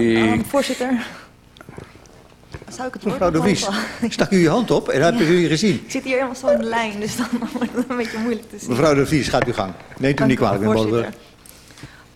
Eh, Um, voorzitter. Zou ik het Mevrouw de Vries, stak u uw hand op en heb ik u gezien. Ik zit hier helemaal zo in de lijn, dus dan wordt het een beetje moeilijk te zien. Mevrouw de Vries, gaat uw gang. Neemt u niet kwalijk, meneer.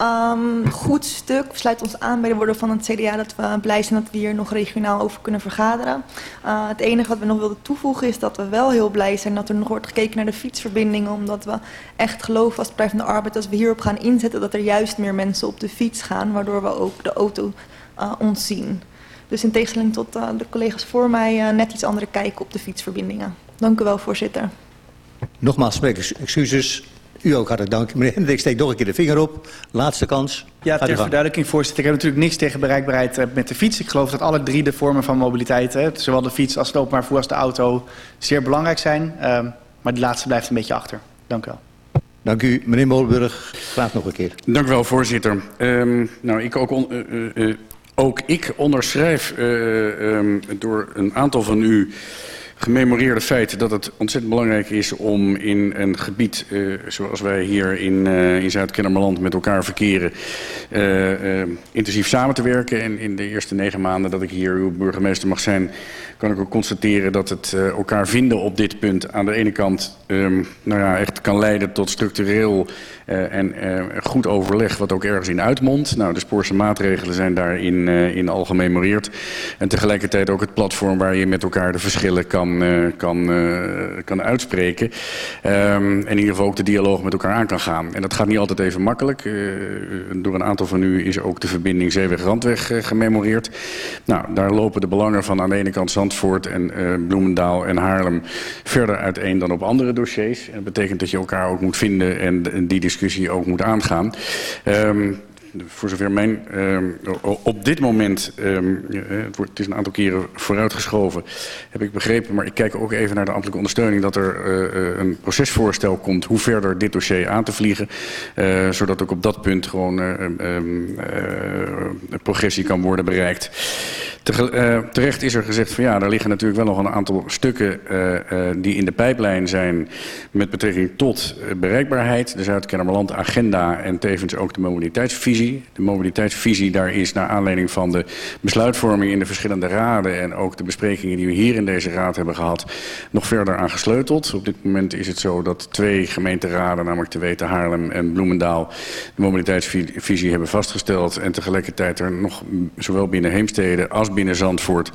Um, goed stuk. We sluiten ons aan bij de woorden van het CDA dat we blij zijn dat we hier nog regionaal over kunnen vergaderen. Uh, het enige wat we nog wilden toevoegen is dat we wel heel blij zijn dat er nog wordt gekeken naar de fietsverbindingen. Omdat we echt geloven als Partij van de Arbeid als we hierop gaan inzetten dat er juist meer mensen op de fiets gaan. Waardoor we ook de auto uh, ontzien. Dus in tegenstelling tot uh, de collega's voor mij net iets andere kijken op de fietsverbindingen. Dank u wel voorzitter. Nogmaals sprekers, excuses. U ook hartelijk dank. Meneer Hendrik, steek nog een keer de vinger op. Laatste kans. Ja, ter verduidelijking, voorzitter. Ik heb natuurlijk niks tegen bereikbaarheid eh, met de fiets. Ik geloof dat alle drie de vormen van mobiliteit, hè, zowel de fiets als het openbaar vervoer als de auto, zeer belangrijk zijn. Um, maar die laatste blijft een beetje achter. Dank u wel. Dank u. Meneer Molenburg, graag nog een keer. Dank u wel, voorzitter. Um, nou, ik ook, on, uh, uh, ook ik onderschrijf uh, um, door een aantal van u gememoreerde feit dat het ontzettend belangrijk is om in een gebied uh, zoals wij hier in, uh, in Zuid-Kennemerland met elkaar verkeren uh, intensief samen te werken. En in de eerste negen maanden dat ik hier uw burgemeester mag zijn, kan ik ook constateren dat het elkaar vinden op dit punt aan de ene kant um, nou ja, echt kan leiden tot structureel en goed overleg wat ook ergens in uitmondt. Nou, de spoorse maatregelen zijn daarin in al gememoreerd. En tegelijkertijd ook het platform waar je met elkaar de verschillen kan kan, kan uitspreken. Um, en in ieder geval ook de dialoog met elkaar aan kan gaan. En dat gaat niet altijd even makkelijk. Door een aantal van u is ook de verbinding Zeeweg-Randweg gememoreerd. Nou, daar lopen de belangen van aan de ene kant Zandvoort en Bloemendaal en Haarlem verder uiteen dan op andere dossiers. En dat betekent dat je elkaar ook moet vinden en, en die discussie ook moet aangaan. Um, voor zover mijn uh, op dit moment, um, het, is een aantal keren vooruitgeschoven, heb ik begrepen, maar ik kijk ook even naar de ambtelijke ondersteuning, dat er uh, een procesvoorstel komt hoe verder dit dossier aan te vliegen, uh, zodat ook op dat punt gewoon um, progressie kan worden bereikt. Terecht is er gezegd van ja, daar liggen natuurlijk wel nog een aantal stukken die in de pijplijn zijn met betrekking tot bereikbaarheid, de Zuid-Kennemerland agenda en tevens ook de mobiliteitsvisie. De mobiliteitsvisie daar is naar aanleiding van de besluitvorming in de verschillende raden en ook de besprekingen die we hier in deze raad hebben gehad, nog verder aan gesleuteld. Op dit moment is het zo dat twee gemeenteraden, namelijk te weten Haarlem en Bloemendaal, de mobiliteitsvisie hebben vastgesteld en tegelijkertijd er nog zowel binnen Heemstede als binnen Zandvoort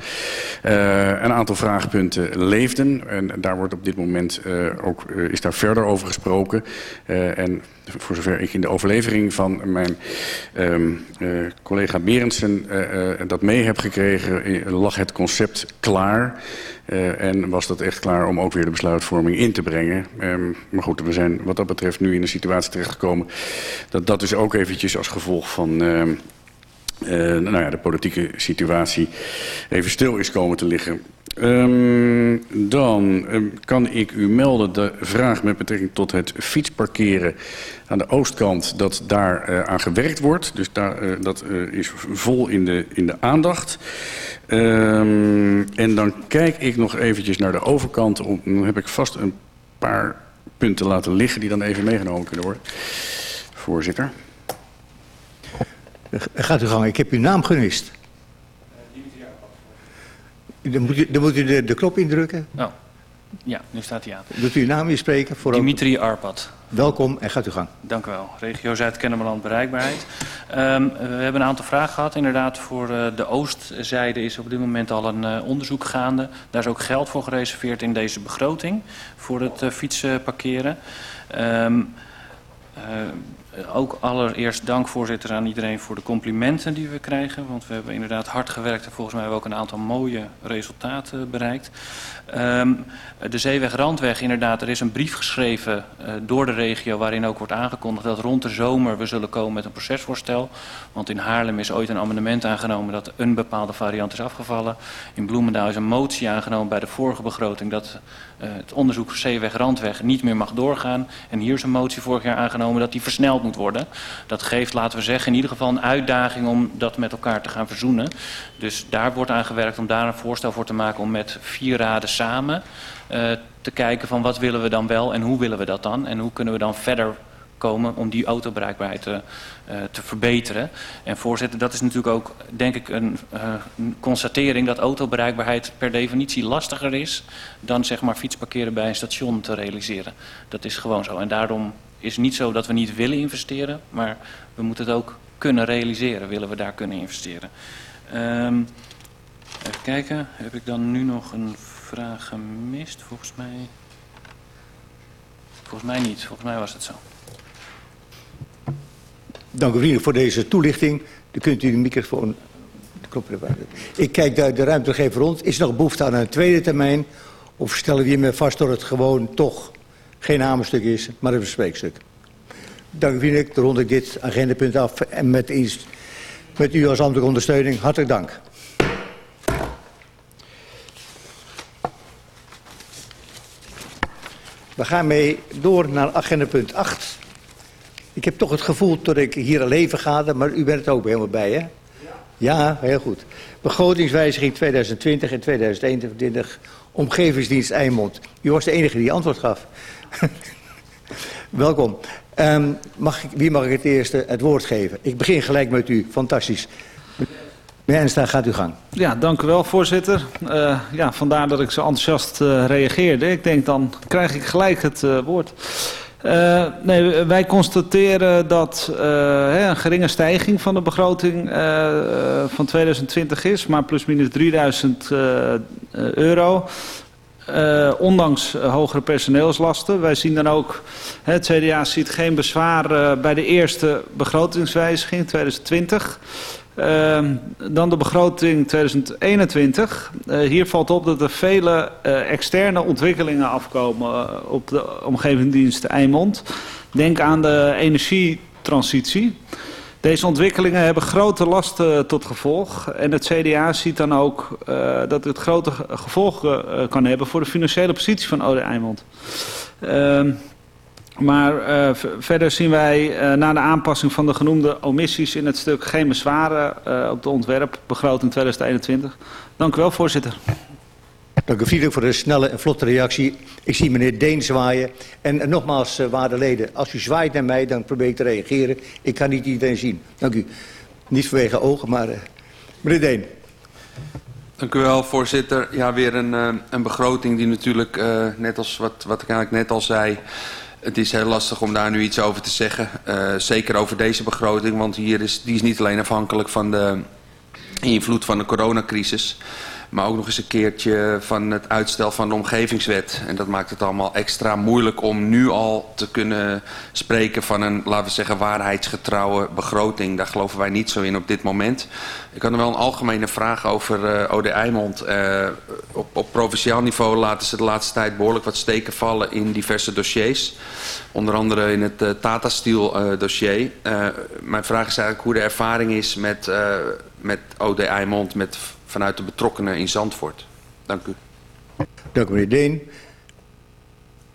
uh, een aantal vraagpunten leefden. En daar wordt op dit moment uh, ook, uh, is daar verder over gesproken. en voor zover ik in de overlevering van mijn uh, collega Berendsen dat mee heb gekregen, lag het concept klaar. En was dat echt klaar om ook weer de besluitvorming in te brengen. Um, maar goed, we zijn wat dat betreft nu in een situatie terechtgekomen... dat dat dus ook eventjes als gevolg van... Uh, nou ja, de politieke situatie even stil is komen te liggen. Um, dan um, kan ik u melden de vraag met betrekking tot het fietsparkeren aan de oostkant dat daar uh, aan gewerkt wordt. Dus daar, uh, dat is vol in de, in de aandacht. Um, en dan kijk ik nog eventjes naar de overkant. Om, dan heb ik vast een paar punten laten liggen die dan even meegenomen kunnen worden. Voorzitter. Gaat u gang, ik heb uw naam gemist. Dan moet u, dan moet u de, de knop indrukken. Oh. Ja, nu staat hij aan. Doet u uw naam inspreken? Voor Dimitri Arpad. Welkom en gaat u gang. Dank u wel. Regio Zuid-Kennemerland bereikbaarheid. Um, we hebben een aantal vragen gehad. Inderdaad, voor uh, de oostzijde is op dit moment al een uh, onderzoek gaande. Daar is ook geld voor gereserveerd in deze begroting voor het uh, fietsen parkeren. Um, ook allereerst dank, voorzitter, aan iedereen voor de complimenten die we krijgen. Want we hebben inderdaad hard gewerkt en volgens mij hebben we ook een aantal mooie resultaten bereikt. Um, de Zeeweg-Randweg, inderdaad, er is een brief geschreven uh, door de regio... waarin ook wordt aangekondigd dat rond de zomer we zullen komen met een procesvoorstel. Want in Haarlem is ooit een amendement aangenomen dat een bepaalde variant is afgevallen. In Bloemendaal is een motie aangenomen bij de vorige begroting... dat uh, het onderzoek Zeeweg-Randweg niet meer mag doorgaan. En hier is een motie vorig jaar aangenomen dat die versneld moet worden. Dat geeft, laten we zeggen, in ieder geval een uitdaging om dat met elkaar te gaan verzoenen. Dus daar wordt aan gewerkt om daar een voorstel voor te maken om met vier raden samen uh, te kijken van wat willen we dan wel en hoe willen we dat dan. En hoe kunnen we dan verder komen om die autobereikbaarheid te, uh, te verbeteren. En voorzitter, dat is natuurlijk ook denk ik een, een, constatering dat autobereikbaarheid per definitie lastiger is dan zeg maar fietsparkeren bij een station te realiseren. Dat is gewoon zo. En daarom is niet zo dat we niet willen investeren, maar we moeten het ook kunnen realiseren, willen we daar kunnen investeren. Um, even kijken, heb ik dan nu nog een vraag gemist? Volgens mij... Volgens mij niet, volgens mij was het zo. Dank u vriendelijk voor deze toelichting. Dan kunt u de microfoon... Ik kijk de ruimte nog even rond. Is er nog behoefte aan een tweede termijn? Of stellen we hiermee vast dat het gewoon toch geen hamerstuk is, maar een bespreekstuk? Dank u. Dan rond ik dit agendapunt af. En met, eens, met u als ambtelijke ondersteuning, hartelijk dank. We gaan mee door naar agenda punt 8. Ik heb toch het gevoel dat ik hier al even ga, maar u bent er ook helemaal bij, hè? Ja. Ja, heel goed. Begrotingswijziging 2020 en 2021, Omgevingsdienst Eimond. U was de enige die antwoord gaf. Welkom. Um, mag ik, wie mag ik het eerste het woord geven? Ik begin gelijk met u. Fantastisch. Meneer Enstra, gaat u gang. Ja, dank u wel, voorzitter. Uh, ja, vandaar dat ik zo enthousiast uh, reageerde. Ik denk, dan krijg ik gelijk het uh, woord. Nee, wij constateren dat een geringe stijging van de begroting van 2020 is, maar plus minus 3000 euro. Ondanks hogere personeelslasten. Wij zien dan ook, het CDA ziet geen bezwaar bij de eerste begrotingswijziging 2020. Uh, dan de begroting 2021. Uh, hier valt op dat er vele externe ontwikkelingen afkomen op de omgevingsdienst Eimond. Denk aan de energietransitie. Deze ontwikkelingen hebben grote lasten tot gevolg. En het CDA ziet dan ook dat het grote gevolgen kan hebben voor de financiële positie van Ode Eimond. Ehm, maar verder zien wij na de aanpassing van de genoemde omissies in het stuk geen bezwaren op de ontwerpbegroting 2021. Dank u wel, voorzitter. Dank u vriendelijk voor de snelle en vlotte reactie. Ik zie meneer Deen zwaaien. En, nogmaals, waarde leden, als u zwaait naar mij, dan probeer ik te reageren. Ik kan niet iedereen zien. Dank u. Niet vanwege ogen, maar meneer Deen. Dank u wel, voorzitter. Ja, weer een, een begroting die natuurlijk, net als wat, wat ik eigenlijk net al zei... Het is heel lastig om daar nu iets over te zeggen. Uh, zeker over deze begroting, want hier is, die is niet alleen afhankelijk van de invloed van de coronacrisis. Maar ook nog eens een keertje van het uitstel van de omgevingswet. En dat maakt het allemaal extra moeilijk om nu al te kunnen spreken van een, laten we zeggen, waarheidsgetrouwe begroting. Daar geloven wij niet zo in op dit moment. Ik had er wel een algemene vraag over uh, Ode. Uh, op, op provinciaal niveau laten ze de laatste tijd behoorlijk wat steken vallen in diverse dossiers. Onder andere in het uh, Tata Steel dossier. mijn vraag is eigenlijk hoe de ervaring is met, met Ode met vanuit de betrokkenen in Zandvoort. Dank u. Dank u meneer Deen.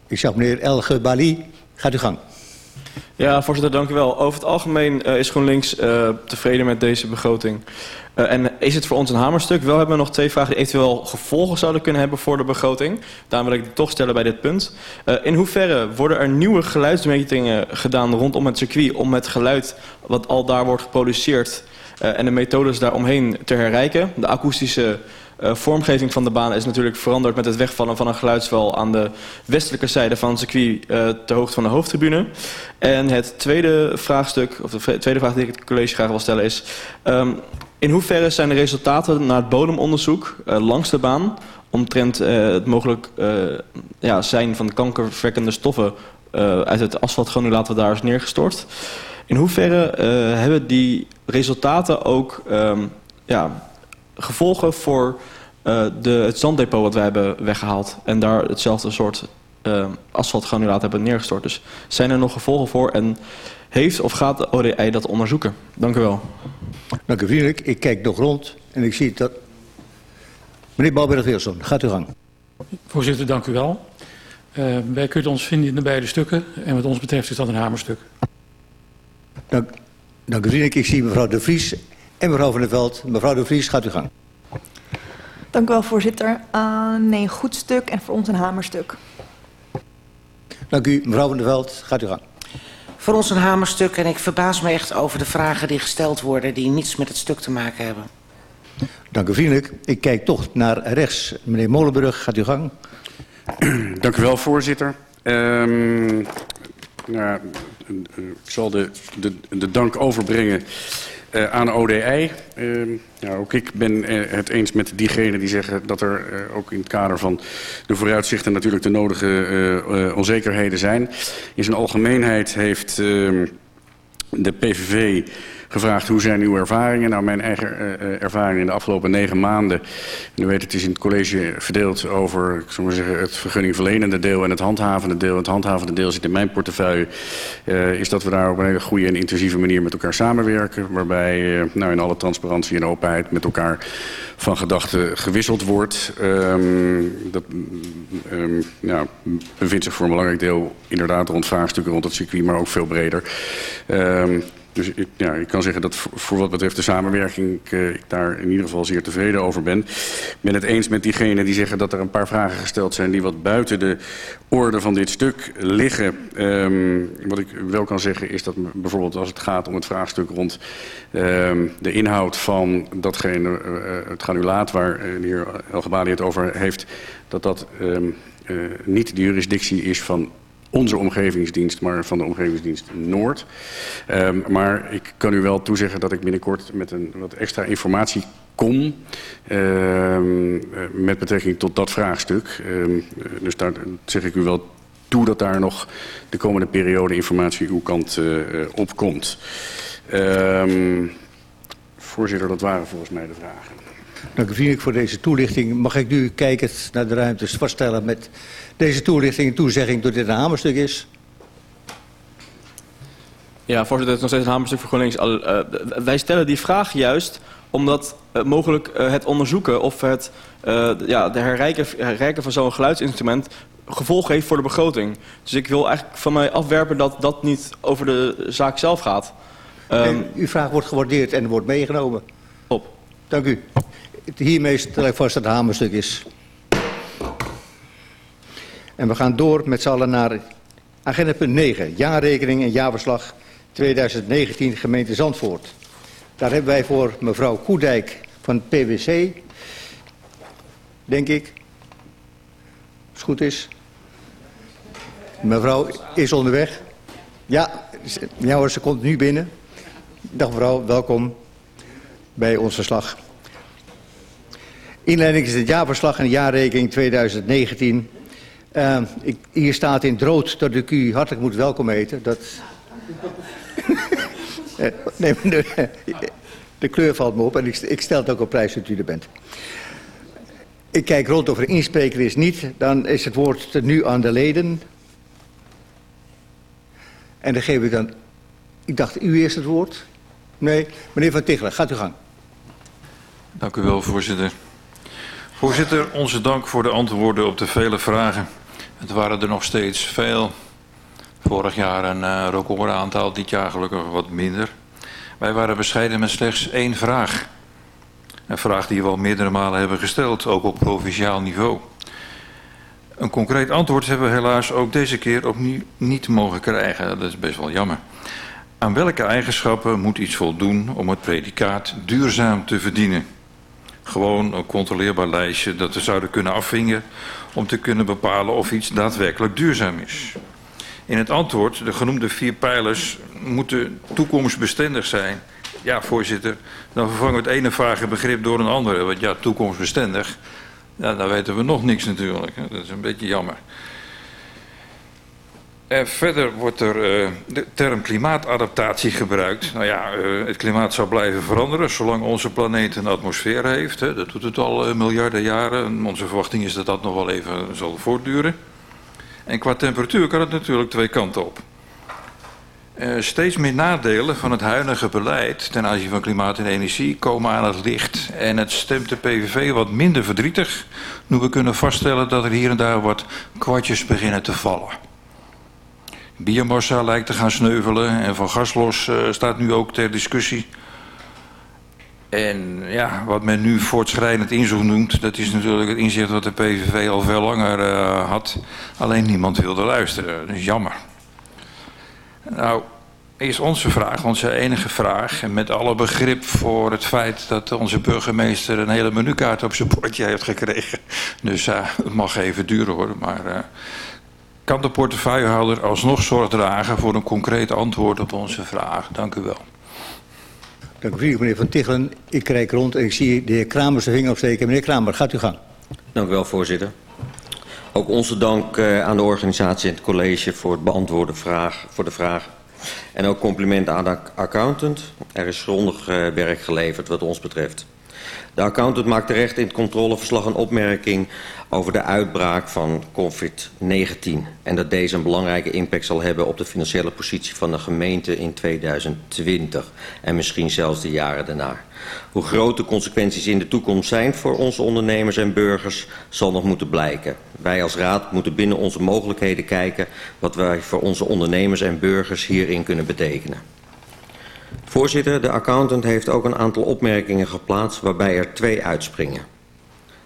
Ik zag meneer Elge Bali. Gaat u gang. Ja, voorzitter, dank u wel. Over het algemeen uh, is GroenLinks uh, tevreden met deze begroting. Uh, en is het voor ons een hamerstuk? Wel hebben we nog twee vragen die eventueel gevolgen zouden kunnen hebben voor de begroting. Daarom wil ik die toch stellen bij dit punt. in hoeverre worden er nieuwe geluidsmetingen gedaan rondom het circuit... om het geluid wat al daar wordt geproduceerd uh, en de methodes daaromheen te herrijken. De akoestische uh, vormgeving van de baan is natuurlijk veranderd met het wegvallen van een geluidswal aan de westelijke zijde van het circuit uh, ter hoogte van de hoofdtribune. En het tweede vraagstuk, of de tweede vraag die ik het college graag wil stellen is... Um, in hoeverre zijn de resultaten naar het bodemonderzoek langs de baan omtrent het mogelijk ja, zijn van kankerverwekkende stoffen uit het asfaltgranulaat wat daar is neergestort. In hoeverre uh, hebben die resultaten ook um, ja, gevolgen voor uh, de, het zanddepot wat wij hebben weggehaald en daar hetzelfde soort uh, asfaltgranulaat hebben neergestort. Dus zijn er nog gevolgen voor en heeft of gaat de ODI dat onderzoeken? Dank u wel. Dank u vriendelijk. Ik kijk nog rond en ik zie dat... Meneer Balberg-Wilson, gaat u gang. Voorzitter, dank u wel. Uh, wij kunnen ons vinden in de beide stukken en wat ons betreft is dat een hamerstuk. Dank, dank u vriendelijk. Ik zie mevrouw De Vries en mevrouw Van der Veld. Mevrouw De Vries, gaat u gang. Dank u wel, voorzitter. Uh, nee, een goed stuk en voor ons een hamerstuk. Dank u. Mevrouw Van der Veld, gaat u gang. voor ons een hamerstuk en ik verbaas me echt over de vragen die gesteld worden die niets met het stuk te maken hebben. Dank u vriendelijk. Ik kijk toch naar rechts. Meneer Molenburg, gaat u gang. Dank u wel, voorzitter. Um, nou, ik zal de, de, de dank overbrengen uh, aan ODI. Uh, ja, ook ik ben uh, het eens met diegenen die zeggen dat er ook in het kader van de vooruitzichten natuurlijk de nodige onzekerheden zijn. In zijn algemeenheid heeft ehm, de PVV gevraagd hoe zijn uw ervaringen. Nou, mijn eigen uh, ervaring in de afgelopen negen maanden. U weet, het is in het college verdeeld over ik zou maar zeggen, het vergunningverlenende deel en het handhavende deel. Het handhavende deel zit in mijn portefeuille. Uh, is dat we daar op een hele goede en intensieve manier met elkaar samenwerken. Waarbij nou, in alle transparantie en openheid met elkaar van gedachten gewisseld wordt. Um, dat um, ja, bevindt zich voor een belangrijk deel inderdaad rond vraagstukken rond het circuit, maar ook veel breder. Um, dus ik, kan zeggen dat voor, wat betreft de samenwerking ik, uh, ik daar in ieder geval zeer tevreden over ben. Ik ben het eens met diegenen die zeggen dat er een paar vragen gesteld zijn die wat buiten de orde van dit stuk liggen. Um, wat ik wel kan zeggen is dat bijvoorbeeld als het gaat om het vraagstuk rond um, de inhoud van datgene, uh, het granulaat waar de heer Elgebali het over heeft, dat dat uh, niet de jurisdictie is van onze omgevingsdienst, maar van de omgevingsdienst Noord. Um, maar ik kan u wel toezeggen dat ik binnenkort met een wat extra informatie kom uh, met betrekking tot dat vraagstuk. Uh, dus daar zeg ik u wel toe dat daar nog de komende periode informatie uw kant uh, op komt. Voorzitter, dat waren volgens mij de vragen. Dank u vriendelijk voor deze toelichting. Mag ik nu kijkend naar de ruimtes vaststellen met deze toelichting en toezegging dat dit een hamerstuk is? Ja, voorzitter, het is nog steeds een hamerstuk voor GroenLinks. Uh, wij stellen die vraag juist omdat uh, mogelijk uh, het onderzoeken of het ja, de herrijken, herrijken van zo'n geluidsinstrument gevolgen heeft voor de begroting. Dus ik wil eigenlijk van mij afwerpen dat dat niet over de zaak zelf gaat. Um, uw vraag wordt gewaardeerd en wordt meegenomen. Op. Dank u. Hiermee stel ik vast dat het hamerstuk is. En we gaan door met z'n allen naar agenda punt 9. Jaarrekening en jaarverslag 2019 gemeente Zandvoort. Daar hebben wij voor mevrouw Koedijk van PwC, denk ik, als het goed is. Mevrouw is onderweg. Ja, ja ze komt nu binnen. Dag mevrouw, welkom bij ons verslag. Inleiding is het jaarverslag en jaarrekening 2019. Uh, ik, hier staat in drood dat ik u hartelijk moet welkom heten. Dat... nee, de, de, kleur valt me op en ik, ik stel het ook op prijs dat u er bent. Ik kijk rond of er inspreker is niet. Dan is het woord nu aan de leden. En dan geef ik dan... Ik dacht, u eerst het woord? Nee, meneer Van Tichelen, gaat u gang. Dank u wel, voorzitter. Voorzitter, onze dank voor de antwoorden op de vele vragen. Het waren er nog steeds veel. Vorig jaar een uh, recordaantal, dit jaar gelukkig wat minder. Wij waren bescheiden met slechts één vraag. Een vraag die we al meerdere malen hebben gesteld, ook op provinciaal niveau. Een concreet antwoord hebben we helaas ook deze keer opnieuw niet mogen krijgen. Dat is best wel jammer. Aan welke eigenschappen moet iets voldoen om het predicaat duurzaam te verdienen? Gewoon een controleerbaar lijstje dat we zouden kunnen afvingen om te kunnen bepalen of iets daadwerkelijk duurzaam is. In het antwoord, de genoemde vier pijlers moeten toekomstbestendig zijn. Ja, voorzitter, dan vervangen we het ene vage begrip door een andere. Want ja, toekomstbestendig, ja, daar weten we nog niks natuurlijk. Dat is een beetje jammer. En verder wordt er uh, de term klimaatadaptatie gebruikt. Nou ja, uh, het klimaat zal blijven veranderen zolang onze planeet een atmosfeer heeft. Hè. Dat doet het al miljarden jaren. En onze verwachting is dat dat nog wel even zal voortduren. En qua temperatuur kan het natuurlijk twee kanten op. steeds meer nadelen van het huidige beleid ten aanzien van klimaat en energie komen aan het licht. En het stemt de PVV wat minder verdrietig nu we kunnen vaststellen dat er hier en daar wat kwartjes beginnen te vallen. Biomassa lijkt te gaan sneuvelen en van gaslos uh, staat nu ook ter discussie. En ja, wat men nu voortschrijdend inzicht noemt, dat is natuurlijk het inzicht wat de PVV al veel langer uh, had. Alleen niemand wilde luisteren, dat is jammer. Nou, is onze vraag, onze enige vraag. En met alle begrip voor het feit dat onze burgemeester een hele menukaart op zijn bordje heeft gekregen. Dus uh, het mag even duren hoor. Maar kan de portefeuillehouder alsnog zorg dragen voor een concreet antwoord op onze vraag? Dank u wel. Dank u, meneer Van Tichelen. Ik kijk rond en ik zie de heer Kramer zijn vinger opsteken. Meneer Kramer, gaat u gang. Dank u wel, voorzitter. Ook onze dank uh, aan de organisatie en het college voor het beantwoorden vraag, voor de vraag. En ook compliment aan de accountant. Er is grondig uh, werk geleverd wat ons betreft. De accountant maakt terecht in het controleverslag een opmerking over de uitbraak van COVID-19 en dat deze een belangrijke impact zal hebben op de financiële positie van de gemeente in 2020 en misschien zelfs de jaren daarna. Hoe groot de consequenties in de toekomst zijn voor onze ondernemers en burgers zal nog moeten blijken. Wij als raad moeten binnen onze mogelijkheden kijken wat wij voor onze ondernemers en burgers hierin kunnen betekenen. Voorzitter, de accountant heeft ook een aantal opmerkingen geplaatst waarbij er twee uitspringen.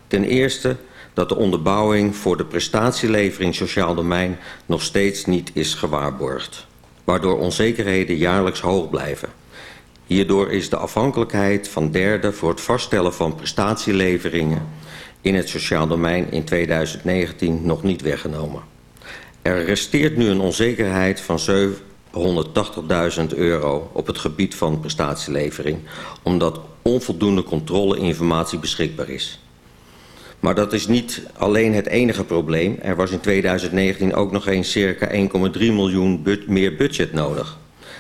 Ten eerste dat de onderbouwing voor de prestatielevering sociaal domein nog steeds niet is gewaarborgd, waardoor onzekerheden jaarlijks hoog blijven. Hierdoor is de afhankelijkheid van derden voor het vaststellen van prestatieleveringen in het sociaal domein in 2019 nog niet weggenomen. Er resteert nu een onzekerheid van 180.000 euro op het gebied van prestatielevering, omdat onvoldoende controleinformatie beschikbaar is. Maar dat is niet alleen het enige probleem. Er was in 2019 ook nog eens circa 1,3 miljoen meer budget nodig.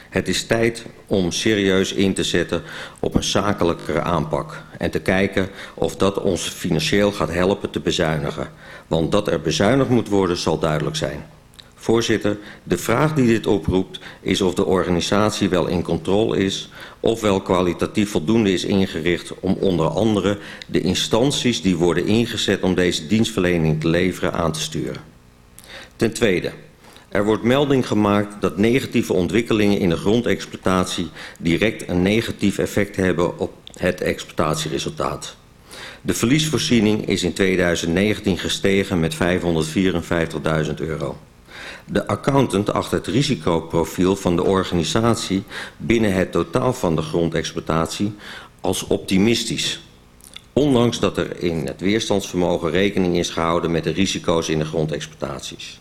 Het is tijd om serieus in te zetten op een zakelijkere aanpak. En te kijken of dat ons financieel gaat helpen te bezuinigen. Want dat er bezuinigd moet worden zal duidelijk zijn. Voorzitter, de vraag die dit oproept is of de organisatie wel in controle is... of wel kwalitatief voldoende is ingericht om onder andere de instanties die worden ingezet om deze dienstverlening te leveren aan te sturen. Ten tweede, er wordt melding gemaakt dat negatieve ontwikkelingen in de grondexploitatie direct een negatief effect hebben op het exploitatieresultaat. De verliesvoorziening is in 2019 gestegen met 554.000 euro. De accountant acht het risicoprofiel van de organisatie binnen het totaal van de grondexploitatie als optimistisch. Ondanks dat er in het weerstandsvermogen rekening is gehouden met de risico's in de grondexploitaties.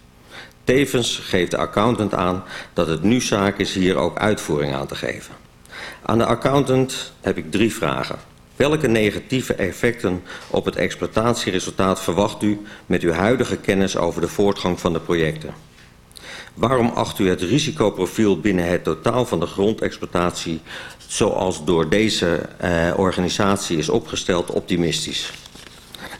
Tevens geeft de accountant aan dat het nu zaak is hier ook uitvoering aan te geven. Aan de accountant heb ik drie vragen. Welke negatieve effecten op het exploitatieresultaat verwacht u met uw huidige kennis over de voortgang van de projecten? Waarom acht u het risicoprofiel binnen het totaal van de grondexploitatie zoals door deze uh, organisatie is opgesteld optimistisch?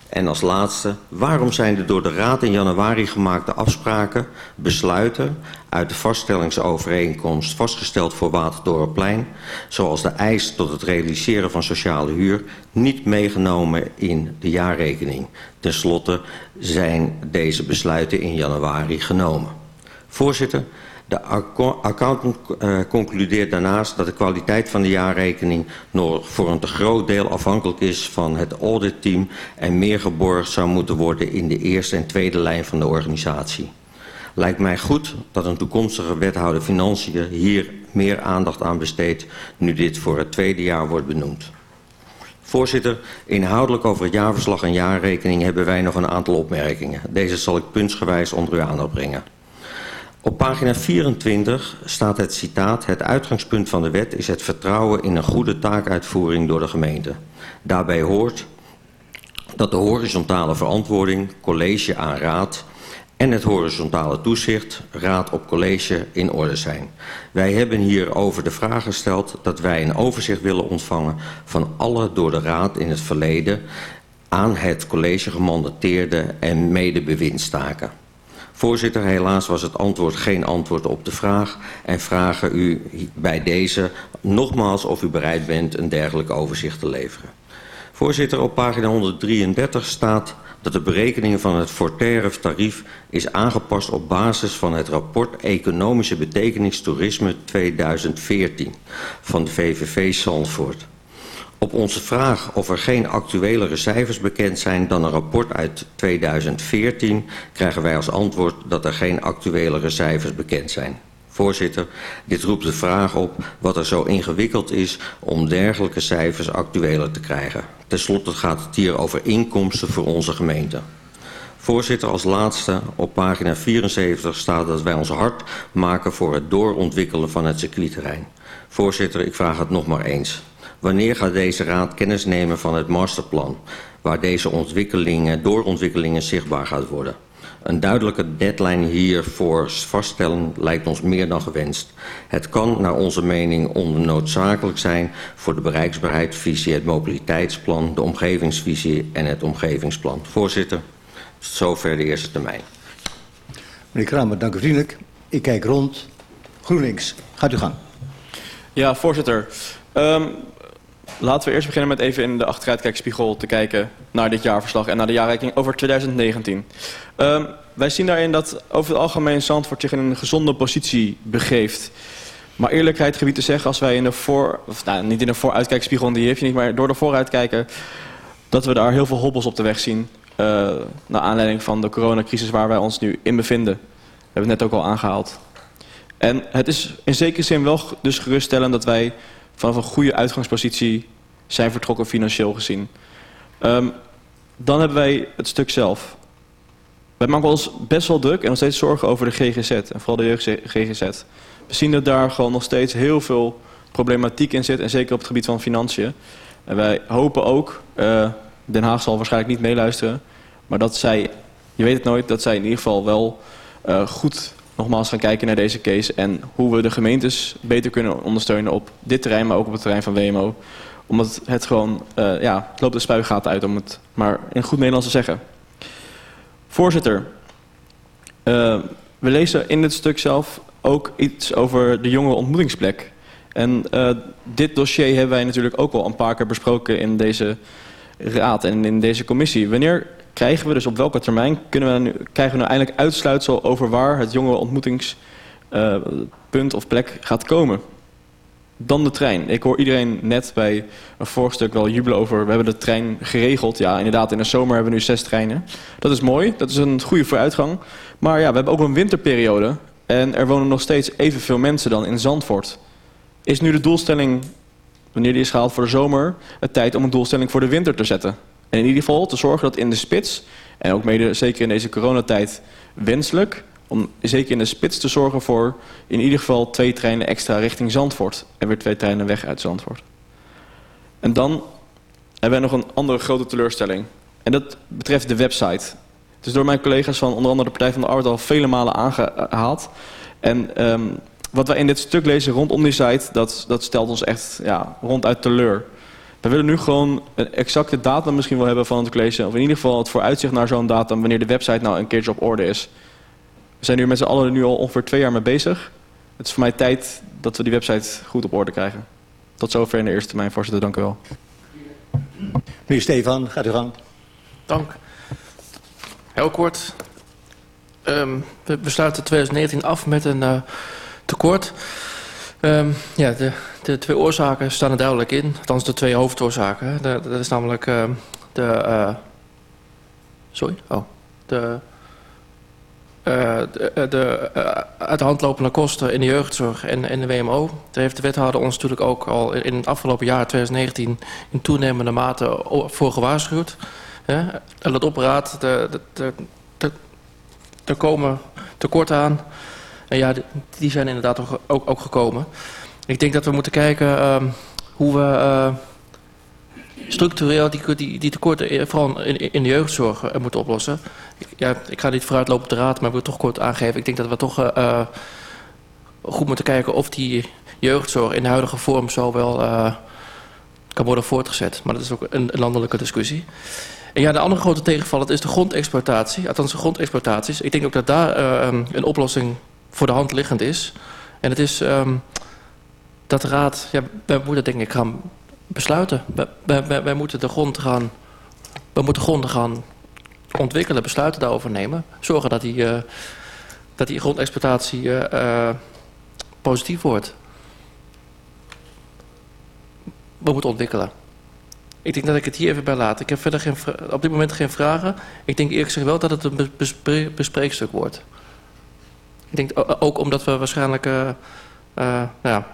En als laatste, waarom zijn de door de Raad in januari gemaakte afspraken, besluiten uit de vaststellingsovereenkomst vastgesteld voor Watertorenplein, zoals de eis tot het realiseren van sociale huur, niet meegenomen in de jaarrekening? Ten slotte zijn deze besluiten in januari genomen. Voorzitter, de accountant uh, concludeert daarnaast dat de kwaliteit van de jaarrekening nog voor een te groot deel afhankelijk is van het auditteam en meer geborgd zou moeten worden in de eerste en tweede lijn van de organisatie. Lijkt mij goed dat een toekomstige wethouder Financiën hier meer aandacht aan besteedt nu dit voor het tweede jaar wordt benoemd. Voorzitter, inhoudelijk over het jaarverslag en jaarrekening hebben wij nog een aantal opmerkingen. Deze zal ik puntsgewijs onder uw aandacht brengen. Op pagina 24 staat het citaat... Het uitgangspunt van de wet is het vertrouwen in een goede taakuitvoering door de gemeente. Daarbij hoort dat de horizontale verantwoording, college aan raad... en het horizontale toezicht, raad op college, in orde zijn. Wij hebben hierover de vraag gesteld dat wij een overzicht willen ontvangen... van alle door de raad in het verleden aan het college gemandateerde en medebewindstaken. Voorzitter, helaas was het antwoord geen antwoord op de vraag... en vragen u bij deze nogmaals of u bereid bent een dergelijk overzicht te leveren. Voorzitter, op pagina 133 staat dat de berekening van het fortaire tarief is aangepast op basis van het rapport Economische Betekenis Toerisme 2014 van de VVV Zandvoort. Op onze vraag of er geen actuelere cijfers bekend zijn dan een rapport uit 2014... krijgen wij als antwoord dat er geen actuelere cijfers bekend zijn. Voorzitter, dit roept de vraag op wat er zo ingewikkeld is om dergelijke cijfers actueler te krijgen. Ten slotte gaat het hier over inkomsten voor onze gemeente. Voorzitter, als laatste op pagina 74 staat dat wij ons hard maken voor het doorontwikkelen van het circuitterrein. Voorzitter, ik vraag het nog maar eens. Wanneer gaat deze raad kennis nemen van het masterplan, waar deze ontwikkelingen, doorontwikkelingen zichtbaar gaat worden? Een duidelijke deadline hiervoor vaststellen lijkt ons meer dan gewenst. Het kan naar onze mening onnoodzakelijk zijn voor de bereiksbaarheidsvisie, het mobiliteitsplan, de omgevingsvisie en het omgevingsplan. Voorzitter, zover de eerste termijn. Meneer Kramer, dank u vriendelijk. Ik kijk rond. GroenLinks, gaat u gang. Ja, voorzitter. Um, laten we eerst beginnen met even in de achteruitkijkspiegel te kijken naar dit jaarverslag en naar de jaarrekening over 2019. Um, wij zien daarin dat over het algemeen Zandvoort zich in een gezonde positie begeeft. Maar eerlijkheid gebied te zeggen, als wij in de voor, of nou, niet in de vooruitkijkspiegel, die heeft je niet, maar door de vooruit kijken, dat we daar heel veel hobbels op de weg zien. Uh, naar aanleiding van de coronacrisis waar wij ons nu in bevinden. We hebben het net ook al aangehaald. En het is in zekere zin wel dus geruststellend dat wij vanaf een goede uitgangspositie zijn vertrokken financieel gezien. Um, dan hebben wij het stuk zelf. Wij maken ons best wel druk en nog steeds zorgen over de GGZ. En vooral de jeugd GGZ. We zien dat daar gewoon nog steeds heel veel problematiek in zit. En zeker op het gebied van financiën. En wij hopen ook, uh, Den Haag zal waarschijnlijk niet meeluisteren. Maar dat zij, je weet het nooit, dat zij in ieder geval wel uh, goed nogmaals gaan kijken naar deze case. En hoe we de gemeentes beter kunnen ondersteunen op dit terrein, maar ook op het terrein van WMO. Omdat het gewoon, uh, ja, het loopt de spuigaten uit om het maar in goed Nederlands te zeggen. Voorzitter, uh, we lezen in dit stuk zelf ook iets over de jonge ontmoetingsplek. En uh, dit dossier hebben wij natuurlijk ook al een paar keer besproken in deze raad en in deze commissie. Wanneer krijgen we dus op welke termijn kunnen we nu, krijgen we nou eindelijk uitsluitsel over waar het jonge ontmoetingspunt uh, of plek gaat komen? Dan de trein. Ik hoor iedereen net bij een vorig stuk wel jubelen over... we hebben de trein geregeld. Ja, inderdaad, in de zomer hebben we nu zes treinen. Dat is mooi, dat is een goede vooruitgang. Maar ja, we hebben ook een winterperiode... en er wonen nog steeds evenveel mensen dan in Zandvoort. Is nu de doelstelling, wanneer die is gehaald voor de zomer... het tijd om een doelstelling voor de winter te zetten? En in ieder geval te zorgen dat in de spits... en ook mede zeker in deze coronatijd wenselijk om zeker in de spits te zorgen voor in ieder geval twee treinen extra richting Zandvoort. En weer twee treinen weg uit Zandvoort. En dan hebben wij nog een andere grote teleurstelling. En dat betreft de website. Het is door mijn collega's van onder andere de Partij van de Arbeid al vele malen aangehaald. En um, wat wij in dit stuk lezen rondom die site, dat, dat stelt ons echt ja, ronduit teleur. We willen nu gewoon een exacte datum misschien wel hebben van het college. Of in ieder geval het vooruitzicht naar zo'n datum wanneer de website nou een keertje op orde is. We zijn hier met z'n allen nu al ongeveer twee jaar mee bezig. Het is voor mij tijd dat we die website goed op orde krijgen. Tot zover in de eerste termijn, voorzitter. Dank u wel. Meneer Stefan, gaat u gang. Dank. Heel kort. Um, we, sluiten 2019 af met een uh, tekort. Um, ja, de, de twee oorzaken staan er duidelijk in. Althans, de twee hoofdoorzaken. Dat is namelijk uh, de... Uh, sorry? Oh. De uh, de, de uit de hand lopende kosten in de jeugdzorg en, en de WMO. Daar heeft de wethouder ons natuurlijk ook al in het afgelopen jaar 2019 in toenemende mate voor gewaarschuwd. Ja, dat opraad, de, er komen tekort aan. En ja, die zijn inderdaad ook, ook gekomen. Ik denk dat we moeten kijken uh, hoe we uh, structureel die, die, tekorten vooral in, in de jeugdzorg moeten oplossen ja, ik ga niet vooruitlopen op de raad, maar ik wil toch kort aangeven. Ik denk dat we toch goed moeten kijken of die jeugdzorg in de huidige vorm zo wel kan worden voortgezet. Maar dat is ook een, landelijke discussie. En ja, de andere grote tegenvaller is de grondexploitatie. Althans, de grondexploitaties. Ik denk ook dat daar een oplossing voor de hand liggend is. En het is um, dat de raad, ja, wij moeten denk ik gaan besluiten. Wij, moeten de grond gaan, we moeten gronden gaan ontwikkelen, besluiten daarover nemen. Zorgen dat die, uh, dat die grondexploitatie uh, uh, positief wordt. We moeten ontwikkelen. Ik denk dat ik het hier even bij laat. Ik heb verder geen, op dit moment geen vragen. Ik denk eerlijk gezegd wel dat het een bespreekstuk wordt. Ik denk ook omdat we waarschijnlijk... eh, eh, nou ja,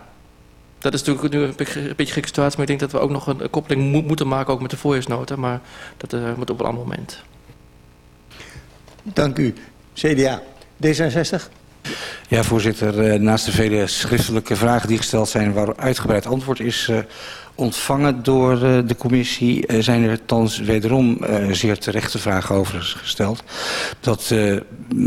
dat is natuurlijk nu een beetje gekke situatie... maar ik denk dat we ook nog een, koppeling mo- moeten maken... ook met de voorjaarsnota, maar dat eh, moet op een ander moment. Dank u. CDA. D66? Ja, voorzitter. eh, Naast de vele schriftelijke vragen die gesteld zijn... waar uitgebreid antwoord is eh, ontvangen door eh, de commissie... eh, zijn er thans wederom eh, zeer terechte vragen over gesteld. Dat eh,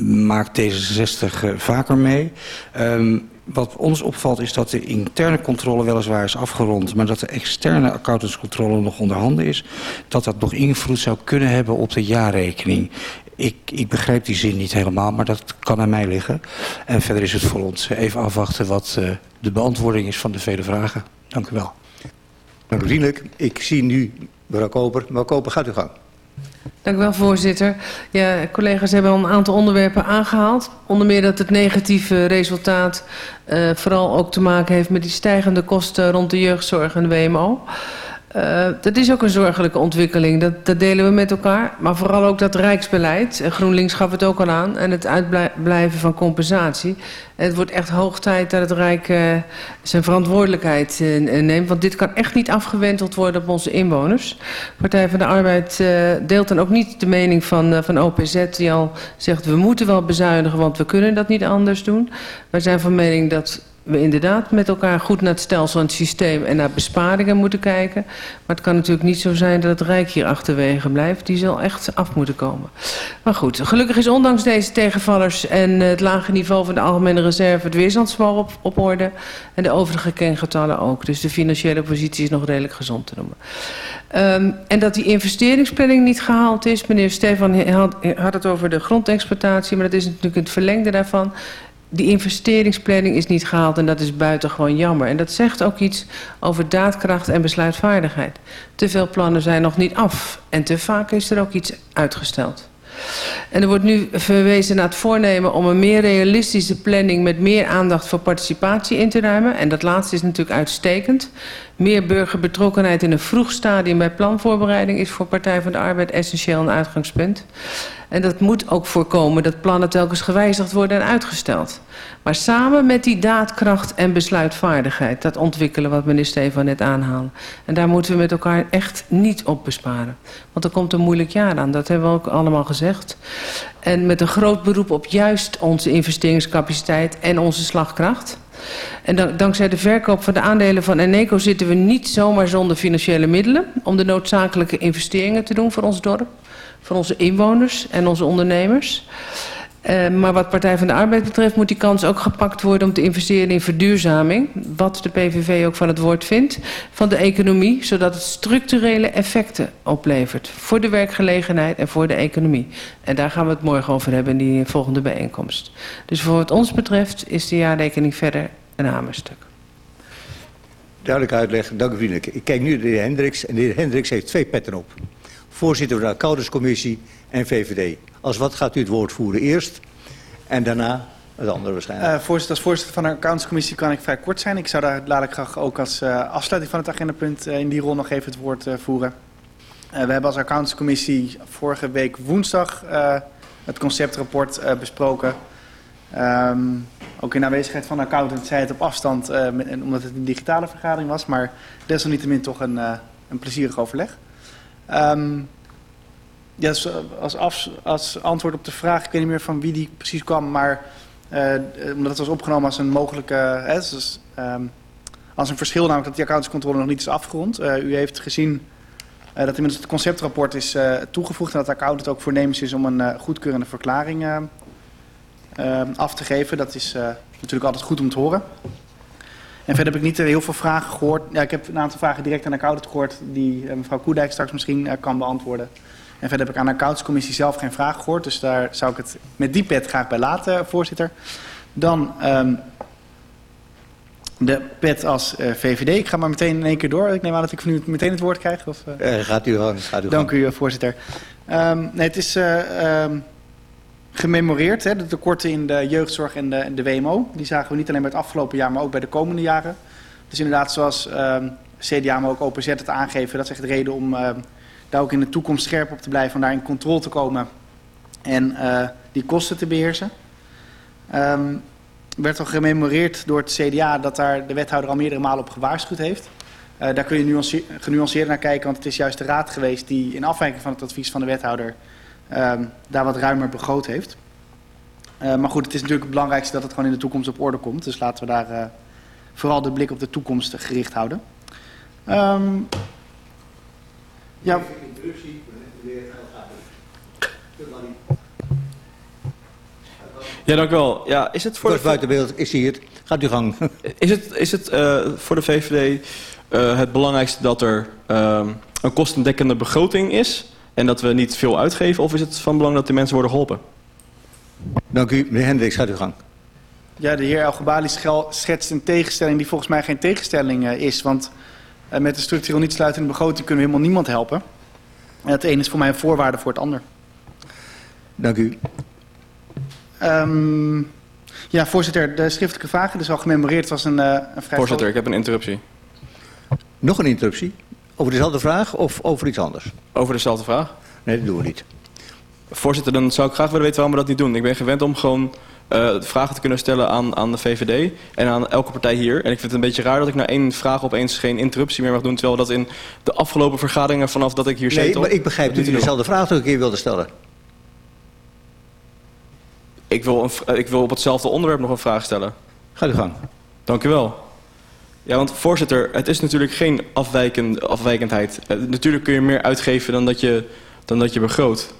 maakt D66 eh, vaker mee. Ehm, wat ons opvalt is dat de interne controle weliswaar is afgerond... maar dat de externe accountantscontrole nog onder handen is... dat dat nog invloed zou kunnen hebben op de jaarrekening. Ik, ik begrijp die zin niet helemaal, maar dat kan aan mij liggen. En verder is het voor ons even afwachten wat uh, de beantwoording is van de vele vragen. Dank u wel. Vriendelijk. Ik zie nu mevrouw Koper. Mevrouw Koper, gaat u gang. Dank u wel, voorzitter. Ja, collega's hebben al een aantal onderwerpen aangehaald. Onder meer dat het negatieve resultaat uh, vooral ook te maken heeft met die stijgende kosten rond de jeugdzorg en de WMO. Uh, dat is ook een zorgelijke ontwikkeling, dat, dat delen we met elkaar. Maar vooral ook dat rijksbeleid, en GroenLinks gaf het ook al aan... en het uitblijven van compensatie. En het wordt echt hoog tijd dat het Rijk uh, zijn verantwoordelijkheid uh, neemt... want dit kan echt niet afgewenteld worden op onze inwoners. Partij van de Arbeid deelt dan ook niet de mening van, van OPZ... die al zegt, we moeten wel bezuinigen, want we kunnen dat niet anders doen. Wij zijn van mening dat we inderdaad met elkaar goed naar het stelsel en het systeem en naar besparingen moeten kijken. Maar het kan natuurlijk niet zo zijn dat het Rijk hier achterwege blijft. Die zal echt af moeten komen. Maar goed, gelukkig is ondanks deze tegenvallers en het lage niveau van de algemene reserve het weerstandsval op, op orde. En de overige kengetallen ook. Dus de financiële positie is nog redelijk gezond te noemen. Um, en dat die investeringsplanning niet gehaald is. Meneer Stefan had, had het over de grondexploitatie, maar dat is natuurlijk het verlengde daarvan die investeringsplanning is niet gehaald en dat is buitengewoon jammer. En dat zegt ook iets over daadkracht en besluitvaardigheid. Te veel plannen zijn nog niet af en te vaak is er ook iets uitgesteld. En er wordt nu verwezen naar het voornemen om een meer realistische planning met meer aandacht voor participatie in te ruimen. En dat laatste is natuurlijk uitstekend. Meer burgerbetrokkenheid in een vroeg stadium bij planvoorbereiding is voor Partij van de Arbeid essentieel een uitgangspunt. En dat moet ook voorkomen dat plannen telkens gewijzigd worden en uitgesteld. Maar samen met die daadkracht en besluitvaardigheid, dat ontwikkelen wat meneer Stefan net aanhaalde. En daar moeten we met elkaar echt niet op besparen. Want er komt een moeilijk jaar aan, dat hebben we ook allemaal gezegd. En met een groot beroep op juist onze investeringscapaciteit en onze slagkracht. En dan, dankzij de verkoop van de aandelen van Eneco zitten we niet zomaar zonder financiële middelen om de noodzakelijke investeringen te doen voor ons dorp, voor onze inwoners en onze ondernemers. Uh, maar wat Partij van de Arbeid betreft moet die kans ook gepakt worden om te investeren in verduurzaming, wat de PVV ook van het woord vindt, van de economie, zodat het structurele effecten oplevert voor de werkgelegenheid en voor de economie. En daar gaan we het morgen over hebben in die volgende bijeenkomst. Dus voor wat ons betreft is de jaarrekening verder een hamerstuk. Duidelijk uitleg, dank u vriendelijk. Ik kijk nu naar de heer Hendricks en de heer Hendricks heeft twee petten op. Voorzitter van de accountantscommissie en VVD. Als wat gaat u het woord voeren eerst en daarna het andere waarschijnlijk. Uh, voorzitter, als voorzitter van de accountantscommissie kan ik vrij kort zijn. Ik zou daar dadelijk graag ook als uh, afsluiting van het agendapunt uh, in die rol nog even het woord voeren. we hebben als accountantscommissie vorige week woensdag het conceptrapport besproken. Um, ook in aanwezigheid van de accountant zei het op afstand, met, omdat het een digitale vergadering was. Maar desalniettemin toch een, een plezierig overleg. Um, ja, als, als, antwoord op de vraag, ik weet niet meer van wie die precies kwam, maar uh, omdat het was opgenomen als een mogelijke, uh, dus, als een verschil namelijk dat die accountantscontrole nog niet is afgerond. Uh, u heeft gezien dat inmiddels het conceptrapport is toegevoegd en dat de accountant ook voornemens is om een goedkeurende verklaring af te geven. Dat is natuurlijk altijd goed om te horen. En verder heb ik niet heel veel vragen gehoord. Ja, ik heb een aantal vragen direct aan de accountant gehoord die mevrouw Koedijk straks misschien kan beantwoorden. En verder heb ik aan de accountscommissie zelf geen vraag gehoord. Dus daar zou ik het met die pet graag bij laten, voorzitter. Dan um, de pet als uh, VVD. Ik ga maar meteen in één keer door. Ik neem aan dat ik van u meteen het woord krijg. Of, uh... Uh, gaat u. Gaat u Dank u, voorzitter. Um, nee, het is um, gememoreerd, hè, de tekorten in de jeugdzorg en de, de WMO. Die zagen we niet alleen bij het afgelopen jaar, maar ook bij de komende jaren. Dus inderdaad, zoals CDA, maar ook OPZ het aangeven, dat is echt de reden om daar ook in de toekomst scherp op te blijven, om daar in controle te komen en uh, die kosten te beheersen. Ehm, werd al gememoreerd door het CDA dat daar de wethouder al meerdere malen op gewaarschuwd heeft. Uh, daar kun je nuance genuanceerd naar kijken, want het is juist de raad geweest die in afwijking van het advies van de wethouder um, daar wat ruimer begroot heeft. Uh, maar goed, het is natuurlijk het belangrijkste dat het gewoon in de toekomst op orde komt. Dus laten we daar vooral de blik op de toekomst gericht houden. Um, ja. Ja, dank u wel. Ja, is het voor de... buitenbeeld, is hier. Gaat u gang. Is het, is het uh, voor de VVD uh, het belangrijkste dat er uh, een kostendekkende begroting is... en dat we niet veel uitgeven? Of is het van belang dat de mensen worden geholpen? Dank u. Meneer Hendricks, gaat u gang. Ja, de heer Elgebali schetst een tegenstelling die volgens mij geen tegenstelling uh, is. Want uh, met een structureel niet sluitende begroting kunnen we helemaal niemand helpen. En het een is voor mij een voorwaarde voor het ander. Dank u. Um, ja, voorzitter, de schriftelijke vraag, dus al gememoreerd, was een, uh, een vrij... Voorzitter, ik heb een interruptie. Nog een interruptie? Over dezelfde vraag of over iets anders? Over dezelfde vraag. Nee, dat doen we niet. Voorzitter, dan zou ik graag willen weten waarom we dat niet doen. Ik ben gewend om gewoon uh, vragen te kunnen stellen aan, aan de VVD en aan elke partij hier. En ik vind het een beetje raar dat ik na één vraag opeens geen interruptie meer mag doen... terwijl dat in de afgelopen vergaderingen vanaf dat ik hier nee, zetel... Nee, maar ik begrijp dat u dezelfde vraag ook een keer wilde stellen. Ik wil, een, ik wil op hetzelfde onderwerp nog een vraag stellen. Ga u gang. Dank u wel. Ja, want voorzitter, het is natuurlijk geen afwijkend, afwijkendheid. Uh, natuurlijk kun je meer uitgeven dan dat je, dan dat je begroot.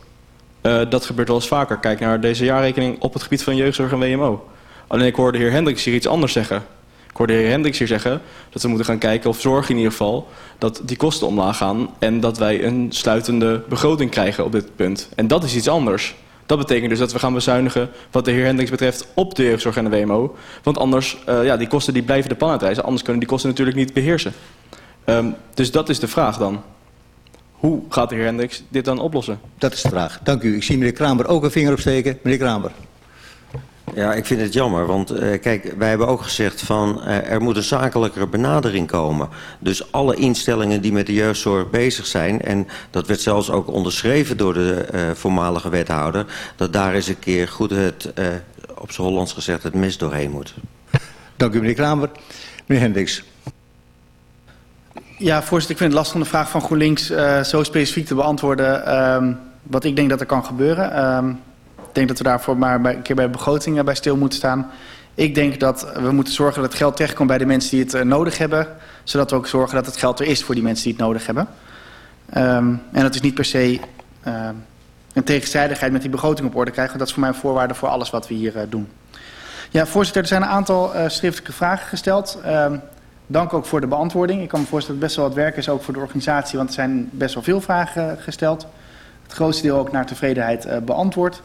Uh, dat gebeurt wel eens vaker. Kijk naar deze jaarrekening op het gebied van jeugdzorg en WMO. Alleen ik hoorde de heer Hendricks hier iets anders zeggen. Ik hoorde de heer Hendricks hier zeggen dat we moeten gaan kijken of zorg in ieder geval... dat die kosten omlaag gaan en dat wij een sluitende begroting krijgen op dit punt. En dat is iets anders. Dat betekent dus dat we gaan bezuinigen wat de heer Hendricks betreft op de jeugdzorg en de WMO. Want anders, uh, ja, die kosten die blijven de pan uitreizen. Anders kunnen die kosten natuurlijk niet beheersen. Um, dus dat is de vraag dan. Hoe gaat de heer Hendricks dit dan oplossen? Dat is de vraag. Dank u. Ik zie meneer Kramer ook een vinger opsteken. Meneer Kramer. Ja, ik vind het jammer, want uh, kijk, wij hebben ook gezegd van uh, er moet een zakelijkere benadering komen. Dus alle instellingen die met de jeugdzorg bezig zijn, en dat werd zelfs ook onderschreven door de uh, voormalige wethouder, dat daar eens een keer goed het, op z'n Hollands gezegd, het mes doorheen moet. Dank u meneer Kramer. Meneer Hendricks. Ja, voorzitter, ik vind het lastig om de vraag van GroenLinks uh, zo specifiek te beantwoorden. Um, wat ik denk dat er kan gebeuren. Um, ik denk dat we daarvoor maar een keer bij de begroting uh, bij stil moeten staan. Ik denk dat we moeten zorgen dat het geld terechtkomt bij de mensen die het uh, nodig hebben. Zodat we ook zorgen dat het geld er is voor die mensen die het nodig hebben. Um, en dat is niet per se een tegenstrijdigheid met die begroting op orde krijgen. Dat is voor mij een voorwaarde voor alles wat we hier doen. Ja, voorzitter, er zijn een aantal schriftelijke vragen gesteld. Dank ook voor de beantwoording. Ik kan me voorstellen dat het best wel wat werk is, ook voor de organisatie, want er zijn best wel veel vragen gesteld. Het grootste deel ook naar tevredenheid uh, beantwoord.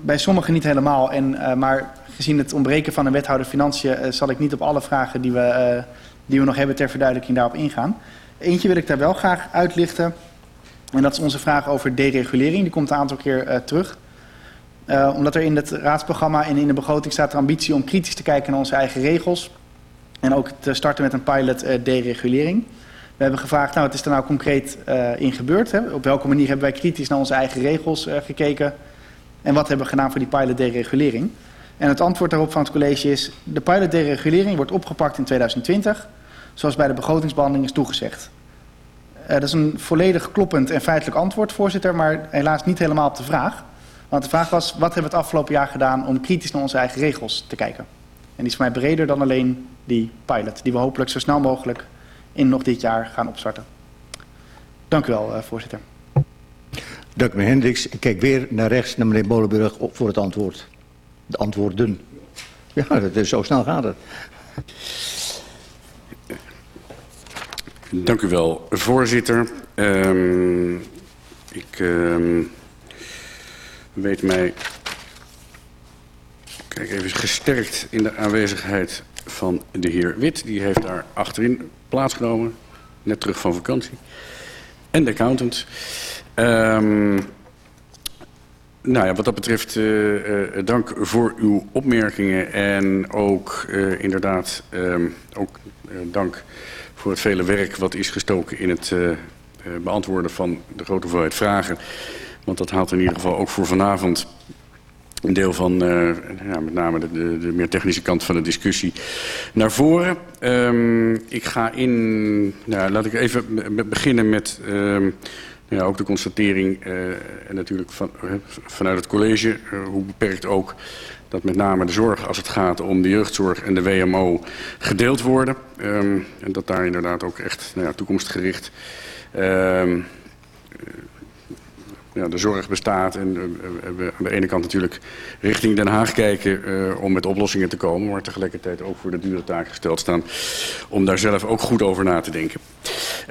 Bij sommigen niet helemaal, en, uh, maar gezien het ontbreken van een wethouder financiën zal ik niet op alle vragen die we, die we nog hebben ter verduidelijking daarop ingaan. Eentje wil ik daar wel graag uitlichten. En dat is onze vraag over deregulering. Die komt een aantal keer terug. omdat er in het raadsprogramma en in de begroting staat de ambitie om kritisch te kijken naar onze eigen regels. En ook te starten met een pilot uh, deregulering. We hebben gevraagd, nou, wat is er nou concreet uh, in gebeurd? Hè? Op welke manier hebben wij kritisch naar onze eigen regels uh, gekeken? En wat hebben we gedaan voor die pilot deregulering? En het antwoord daarop van het college is... de pilot deregulering wordt opgepakt in 2020... zoals bij de begrotingsbehandeling is toegezegd. dat is een volledig kloppend en feitelijk antwoord, voorzitter... maar helaas niet helemaal op de vraag. Want de vraag was, wat hebben we het afgelopen jaar gedaan... om kritisch naar onze eigen regels te kijken? En die is voor mij breder dan alleen die pilot, die we hopelijk zo snel mogelijk in nog dit jaar gaan opstarten. Dank u wel, uh, voorzitter. Dank meneer Hendricks. Ik kijk weer naar rechts, naar meneer Molenburg, voor het antwoord. De antwoorden. Ja, dat is, zo snel gaat het. Dank u wel, voorzitter. Um, ik um, weet mij Kijk, even gesterkt in de aanwezigheid van de heer Wit. Die heeft daar achterin plaatsgenomen, net terug van vakantie. En de accountant. Um, nou ja, wat dat betreft, uh, uh, dank voor uw opmerkingen. En ook uh, inderdaad, um, ook dank voor het vele werk wat is gestoken in het beantwoorden van de grote hoeveelheid vragen. Want dat haalt in ieder geval ook voor vanavond een deel van uh, ja, met name de, de, meer technische kant van de discussie naar voren. Um, ik ga in, nou, laat ik even beginnen met um, ja, ook de constatering uh, en natuurlijk van, uh, vanuit het college, hoe beperkt ook dat met name de zorg als het gaat om de jeugdzorg en de WMO gedeeld worden. Um, en dat daar inderdaad ook echt nou ja, toekomstgericht ja, de zorg bestaat. En uh, we aan de ene kant natuurlijk richting Den Haag kijken uh, om met oplossingen te komen. Maar tegelijkertijd ook voor de dure taak gesteld staan om daar zelf ook goed over na te denken.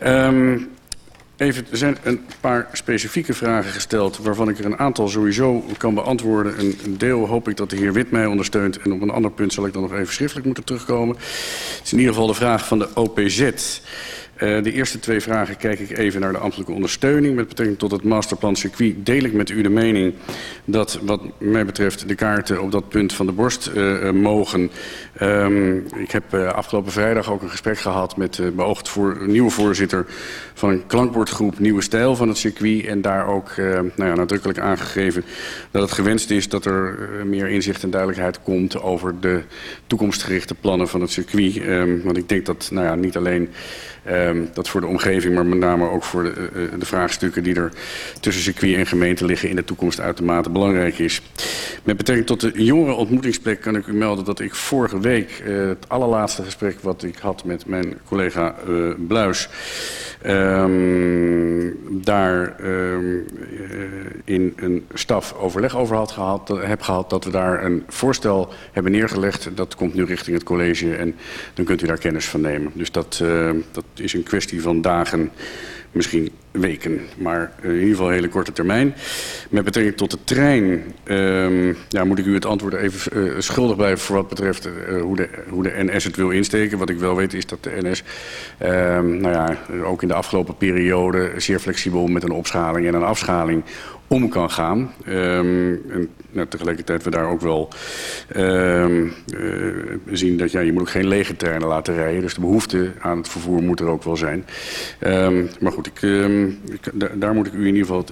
Um, Even, er zijn een paar specifieke vragen gesteld waarvan ik er een aantal sowieso kan beantwoorden. Een deel hoop ik dat de heer Wit mij ondersteunt en op een ander punt zal ik dan nog even schriftelijk moeten terugkomen. Het is in ieder geval de vraag van de OPZ. Uh, de eerste twee vragen kijk ik even naar de ambtelijke ondersteuning. Met betrekking tot het masterplan circuit deel ik met u de mening dat wat mij betreft de kaarten op dat punt van de borst uh, mogen. Um, ik heb afgelopen vrijdag ook een gesprek gehad met de beoogd voor, nieuwe voorzitter van een klankbordgroep Nieuwe Stijl van het circuit. En daar ook nou ja, nadrukkelijk aangegeven dat het gewenst is dat er meer inzicht en duidelijkheid komt over de toekomstgerichte plannen van het circuit. Um, want ik denk dat nou ja, niet alleen Um, dat voor de omgeving, maar met name ook voor de, uh, de vraagstukken die er tussen circuit en gemeente liggen in de toekomst uitermate belangrijk is. Met betrekking tot de jongeren ontmoetingsplek kan ik u melden dat ik vorige week uh, het allerlaatste gesprek wat ik had met mijn collega uh, Bluis um, daar um, in een staf overleg over had gehad, heb gehad dat we daar een voorstel hebben neergelegd. Dat komt nu richting het college en dan kunt u daar kennis van nemen. Dus dat, dat is een kwestie van dagen, misschien weken, maar in ieder geval hele korte termijn. Met betrekking tot de trein um, ja, moet ik u het antwoord even uh, schuldig blijven voor wat betreft uh, hoe, de, hoe de NS het wil insteken. Wat ik wel weet is dat de NS um, nou ja, ook in de afgelopen periode zeer flexibel met een opschaling en een afschaling om kan gaan. Um, en nou, tegelijkertijd we daar ook wel um, uh, zien dat ja, je moet ook geen lege treinen laten rijden. Dus de behoefte aan het vervoer moet er ook wel zijn. Um, maar goed, ik, ik, daar moet ik u in ieder geval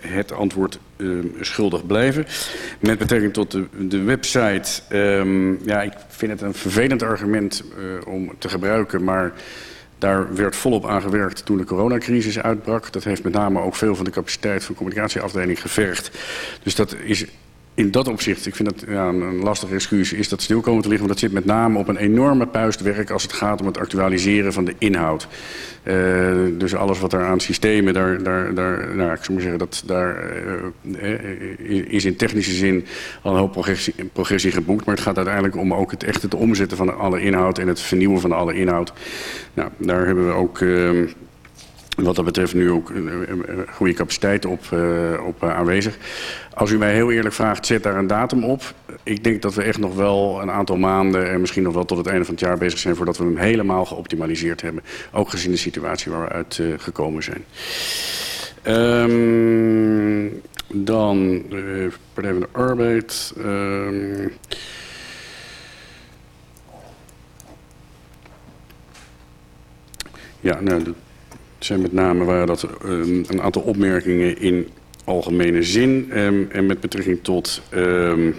het, antwoord schuldig blijven. Met betrekking tot de, de website. ja, ik vind het een vervelend argument uh, om te gebruiken, maar... Daar werd volop aan gewerkt toen de coronacrisis uitbrak. Dat heeft met name ook veel van de capaciteit van de communicatieafdeling gevergd. Dus dat is in dat opzicht, ik vind dat ja, een lastige excuus, is dat stil komen te liggen. Want dat zit met name op een enorme puistwerk als het gaat om het actualiseren van de inhoud. Uh, dus alles wat er aan systemen, daar, daar, daar, nou, ik zou maar zeggen, dat, daar uh, is in technische zin al een hoop progressie, progressie geboekt. Maar het gaat uiteindelijk om ook het echte het omzetten van alle inhoud en het vernieuwen van alle inhoud. Nou, daar hebben we ook... Uh, wat dat betreft nu ook een goede capaciteit op, uh, op uh, aanwezig. Als u mij heel eerlijk vraagt, zet daar een datum op. Ik denk dat we echt nog wel een aantal maanden en misschien nog wel tot het einde van het jaar bezig zijn... voordat we hem helemaal geoptimaliseerd hebben. Ook gezien de situatie waar we uit uh, gekomen zijn. Um, dan Partij van de Arbeid... Um, ja, nou, zijn met name waren dat um, een aantal opmerkingen in algemene zin um, en met betrekking tot um,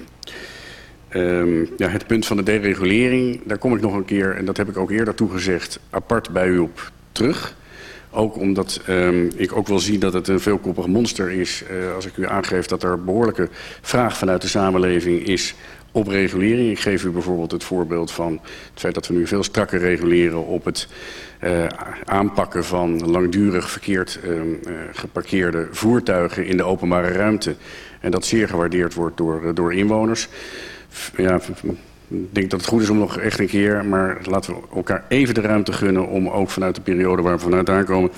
ja, het punt van de deregulering. Daar kom ik nog een keer, en dat heb ik ook eerder toegezegd, apart bij u op terug. Ook omdat um, ik ook wel zie dat het een veelkoppig monster is. Uh, als ik u aangeef dat er behoorlijke vraag vanuit de samenleving is op regulering. Ik geef u bijvoorbeeld het voorbeeld van het feit dat we nu veel strakker reguleren op het uh, aanpakken van langdurig verkeerd uh, geparkeerde voertuigen in de openbare ruimte. En dat zeer gewaardeerd wordt door, door inwoners. Ja, ik denk dat het goed is om nog echt een keer, maar laten we elkaar even de ruimte gunnen om ook vanuit de periode waar we vanuit aankomen,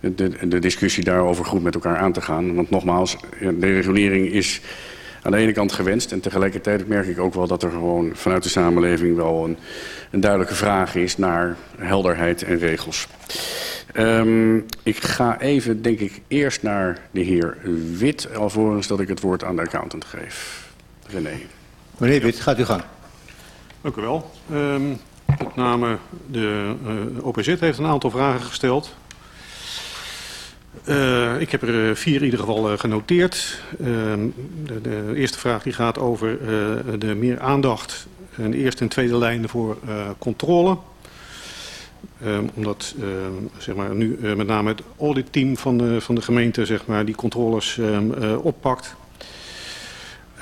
de, de discussie daarover goed met elkaar aan te gaan. Want nogmaals, de regulering is aan de ene kant gewenst. En tegelijkertijd merk ik ook wel dat er gewoon vanuit de samenleving wel een, een duidelijke vraag is naar helderheid en regels. Um, ik ga even, denk ik, eerst naar de heer Wit, alvorens dat ik het woord aan de accountant geef. René. Meneer Wit, gaat u gang. Dank u wel. Um, met name de uh, OPZ heeft een aantal vragen gesteld. Uh, ik heb er uh, vier in ieder geval uh, genoteerd. Ehm, de, de, eerste vraag die gaat over de meer aandacht en de eerste en tweede lijnen voor controle. Um, omdat zeg maar, nu met name het auditteam van de, van de gemeente zeg maar, die controles oppakt.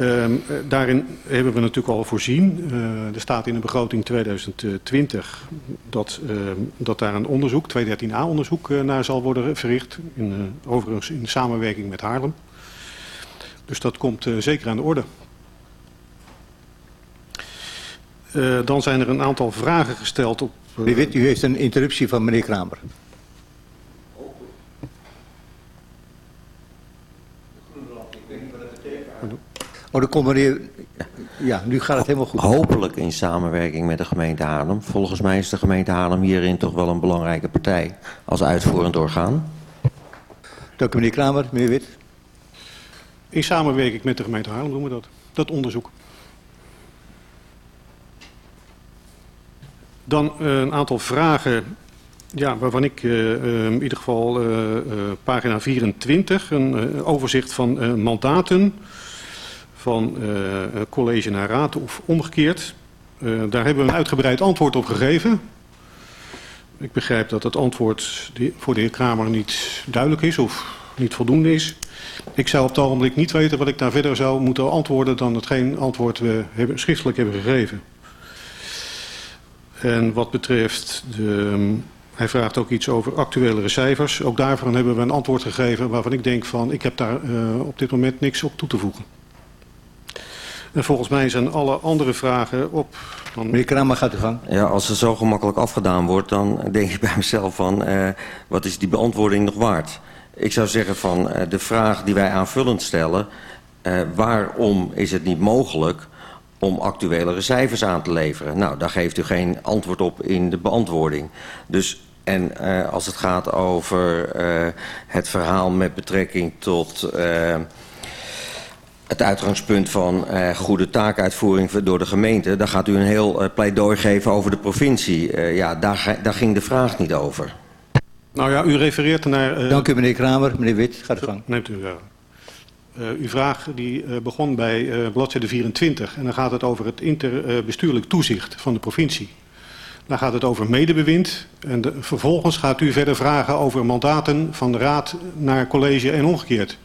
Um, daarin hebben we natuurlijk al voorzien. Uh, er staat in de begroting 2020 dat, uh, dat daar een onderzoek, 213a onderzoek, uh, naar zal worden verricht. In, overigens in samenwerking met Haarlem. Dus dat komt zeker aan de orde. dan zijn er een aantal vragen gesteld op... U heeft een interruptie van meneer Kramer. Oh, dan komt meneer... Ja, nu gaat het helemaal goed. Hopelijk in samenwerking met de gemeente Haarlem. Volgens mij is de gemeente Haarlem hierin toch wel een belangrijke partij als uitvoerend orgaan. Dank u meneer Kramer. Meneer Wit. In samenwerking met de gemeente Haarlem doen we dat. Dat onderzoek. Dan uh, een aantal vragen ja, waarvan ik uh, uh, in ieder geval pagina 24, een overzicht van mandaten van uh, college naar raad of omgekeerd. Uh, daar hebben we een uitgebreid antwoord op gegeven. Ik begrijp dat het antwoord voor de heer Kramer niet duidelijk is of niet voldoende is. Ik zou op het ogenblik niet weten wat ik daar verder zou moeten antwoorden dan hetgeen antwoord we hebben, schriftelijk hebben gegeven. En wat betreft de, hij vraagt ook iets over actuelere cijfers. Ook daarvan hebben we een antwoord gegeven waarvan ik denk van ik heb daar uh, op dit moment niks op toe te voegen. En volgens mij zijn alle andere vragen op. Dan... Meneer Kramer, gaat u gang. Ja, als er zo gemakkelijk afgedaan wordt, dan denk ik bij mezelf van... Uh, wat is die beantwoording nog waard? Ik zou zeggen van uh, de vraag die wij aanvullend stellen... Uh, waarom is het niet mogelijk om actuelere cijfers aan te leveren? Nou, daar geeft u geen antwoord op in de beantwoording. Dus en uh, als het gaat over uh, het verhaal met betrekking tot uh, het uitgangspunt van uh, goede taakuitvoering door de gemeente... dan gaat u een heel uh, pleidooi geven over de provincie. Uh, ja, daar, daar ging de vraag niet over. Nou ja, u refereert naar... Dank u meneer Kramer. Meneer Wit, gaat u gang. Neemt u uw vraag die begon bij bladzijde 24. En dan gaat het over het interbestuurlijk toezicht van de provincie. Dan gaat het over medebewind. En de, vervolgens gaat u verder vragen over mandaten van de raad naar college en omgekeerd.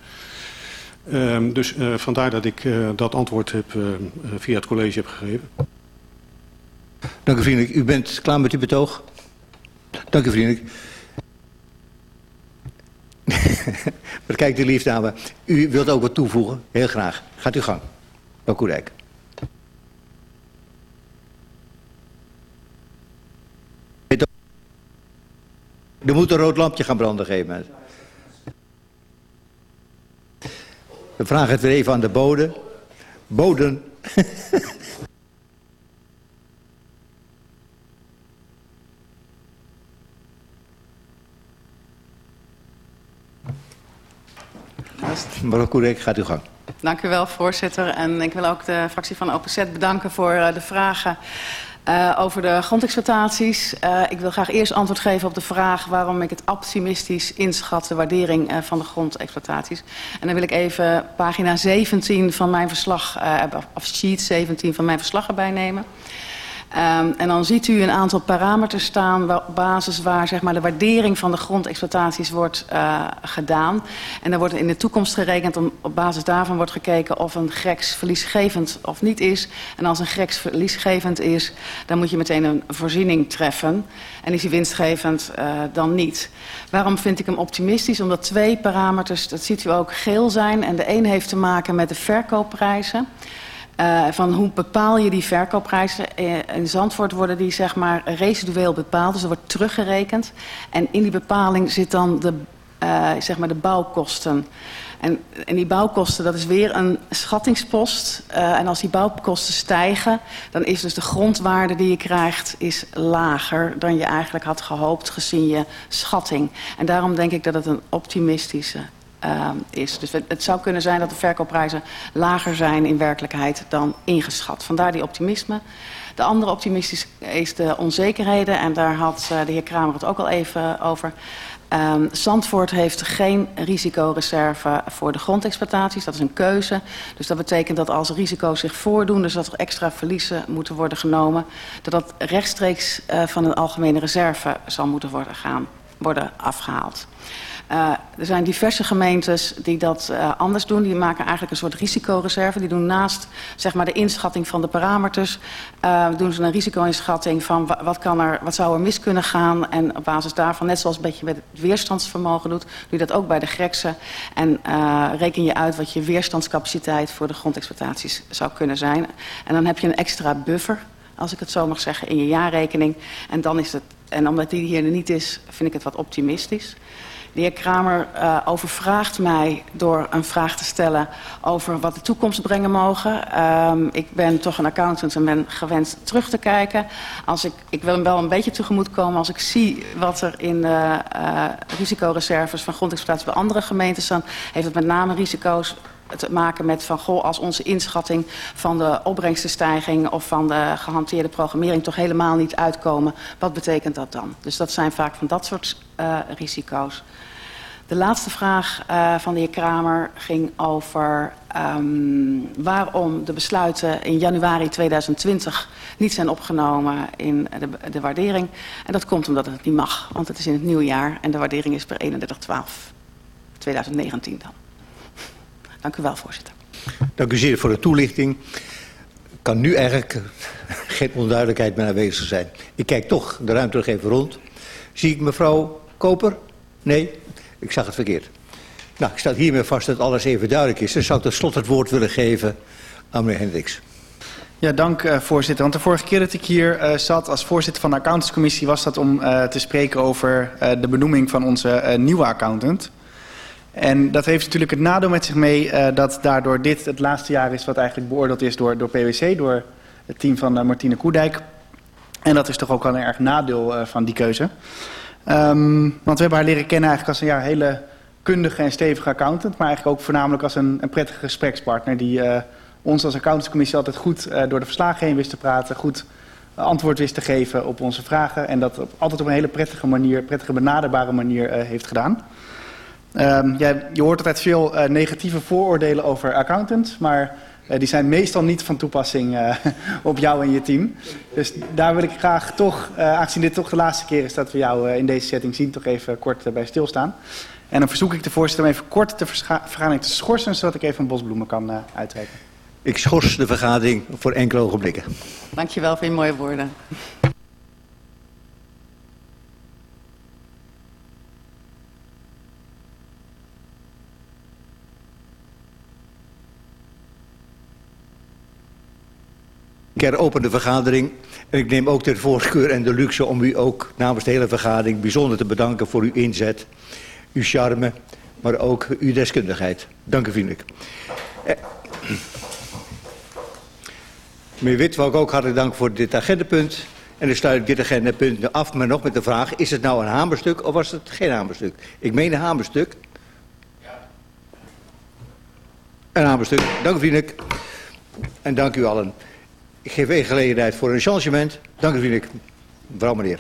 Um, dus uh, vandaar dat ik uh, dat antwoord heb, uh, via het college heb gegeven. Dank u vriendelijk. U bent klaar met uw betoog? Dank u vriendelijk. maar kijk de liefde aan. U wilt ook wat toevoegen? Heel graag. Gaat u gang. Dank u Rijk. Er moet een rood lampje gaan branden, gegeven moment. We vragen het weer even aan de bode. Boden. Mevrouw Koerek, gaat u gang. Dank u wel, voorzitter. En ik wil ook de fractie van OPZ bedanken voor uh, de vragen uh, over de grondexploitaties. Uh, ik wil graag eerst antwoord geven op de vraag waarom ik het optimistisch inschat, de waardering uh, van de grondexploitaties. En dan wil ik even pagina 17 van mijn verslag, of sheet 17 van mijn verslag erbij nemen. Um, en dan ziet u een aantal parameters staan op basis waar zeg maar, de waardering van de grondexploitaties wordt uh, gedaan. En dan wordt in de toekomst gerekend, om, op basis daarvan wordt gekeken of een greks verliesgevend of niet is. En als een greks verliesgevend is, dan moet je meteen een voorziening treffen. En is die winstgevend uh, dan niet. Waarom vind ik hem optimistisch? Omdat twee parameters, dat ziet u ook, geel zijn. En de een heeft te maken met de verkoopprijzen. Uh, van hoe bepaal je die verkoopprijzen? Uh, in Zandvoort worden die zeg maar residueel bepaald, dus er wordt teruggerekend. En in die bepaling zit dan de, uh, zeg maar de bouwkosten. En, en die bouwkosten, dat is weer een schattingspost. en als die bouwkosten stijgen, dan is dus de grondwaarde die je krijgt is lager dan je eigenlijk had gehoopt gezien je schatting. En daarom denk ik dat het een optimistische uh, is. Dus het zou kunnen zijn dat de verkoopprijzen lager zijn in werkelijkheid dan ingeschat. Vandaar die optimisme. De andere optimisme is de onzekerheden. En daar had uh, de heer Kramer het ook al even over. Um, Zandvoort heeft geen risicoreserve voor de grondexploitaties. Dat is een keuze. Dus dat betekent dat als risico's zich voordoen, dus dat er extra verliezen moeten worden genomen, dat dat rechtstreeks uh, van een algemene reserve zal moeten worden, gaan, worden afgehaald. Uh, er zijn diverse gemeentes die dat uh, anders doen. Die maken eigenlijk een soort risicoreserve. Die doen naast zeg maar, de inschatting van de parameters... Uh, doen ze een risico-inschatting van wat, kan er, wat zou er mis kunnen gaan... en op basis daarvan, net zoals een beetje met het weerstandsvermogen doet... doe je dat ook bij de greksen. En reken je uit wat je weerstandscapaciteit voor de grondexploitaties zou kunnen zijn. En dan heb je een extra buffer, als ik het zo mag zeggen, in je jaarrekening. En, dan is het, en omdat die hier niet is, vind ik het wat optimistisch... De heer Kramer uh, overvraagt mij door een vraag te stellen over wat de toekomst brengen mogen. Um, ik ben toch een accountant en ben gewend terug te kijken. Als ik, ik wil hem wel een beetje tegemoet komen als ik zie wat er in uh, risicoreserves van grondexploitatie bij andere gemeenten staan. Heeft het met name risico's te maken met van goh, als onze inschatting van de opbrengstenstijging of van de gehanteerde programmering toch helemaal niet uitkomen, wat betekent dat dan? Dus dat zijn vaak van dat soort uh, risico's. De laatste vraag uh, van de heer Kramer ging over um, waarom de besluiten in januari 2020 niet zijn opgenomen in de, de waardering. En dat komt omdat het niet mag, want het is in het nieuwe jaar en de waardering is per 31-12 2019 dan. Dank u wel, voorzitter. Dank u zeer voor de toelichting. Kan nu eigenlijk geen onduidelijkheid meer aanwezig zijn. Ik kijk toch de ruimte nog even rond. Zie ik mevrouw Koper? Nee, ik zag het verkeerd. Nou, ik stel hiermee vast dat alles even duidelijk is. Dan zou ik tot slot het woord willen geven aan meneer Hendricks. Ja, dank uh, voorzitter. Want de vorige keer dat ik hier uh, zat als voorzitter van de accountantscommissie... was dat om uh, te spreken over de benoeming van onze nieuwe accountant... En dat heeft natuurlijk het nadeel met zich mee uh, dat daardoor dit het laatste jaar is wat eigenlijk beoordeeld is door, door PwC, door het team van uh, Martine Koedijk. En dat is toch ook wel een erg nadeel uh, van die keuze. Um, want we hebben haar leren kennen eigenlijk als een ja, hele kundige en stevige accountant, maar eigenlijk ook voornamelijk als een, een prettige gesprekspartner die ons als accountantscommissie altijd goed door de verslagen heen wist te praten, goed antwoord wist te geven op onze vragen en dat op, altijd op een hele prettige manier, prettige benaderbare manier heeft gedaan. Um, ja, je hoort altijd veel uh, negatieve vooroordelen over accountants, maar uh, die zijn meestal niet van toepassing uh, op jou en je team. Dus daar wil ik graag toch, aangezien dit toch de laatste keer is dat we jou in deze setting zien, toch even kort bij stilstaan. En dan verzoek ik de voorzitter om even kort de vergadering te schorsen, zodat ik even een bosbloemen kan uitreiken. Ik schors de vergadering voor enkele ogenblikken. Dankjewel voor je mooie woorden. Ik heropen de vergadering en ik neem ook de voorkeur en de luxe om u ook namens de hele vergadering bijzonder te bedanken voor uw inzet, uw charme, maar ook uw deskundigheid. Dank u vriendelijk. Eh. Meneer ik ook hartelijk dank voor dit agendapunt. En dan sluit ik dit agendapunt af, maar nog met de vraag, is het nou een hamerstuk of was het geen hamerstuk? Ik meen een hamerstuk. Een hamerstuk. Dank u vriendelijk. En dank u allen. Ik geef even gelegenheid voor een changement. Dank u mevrouw meneer.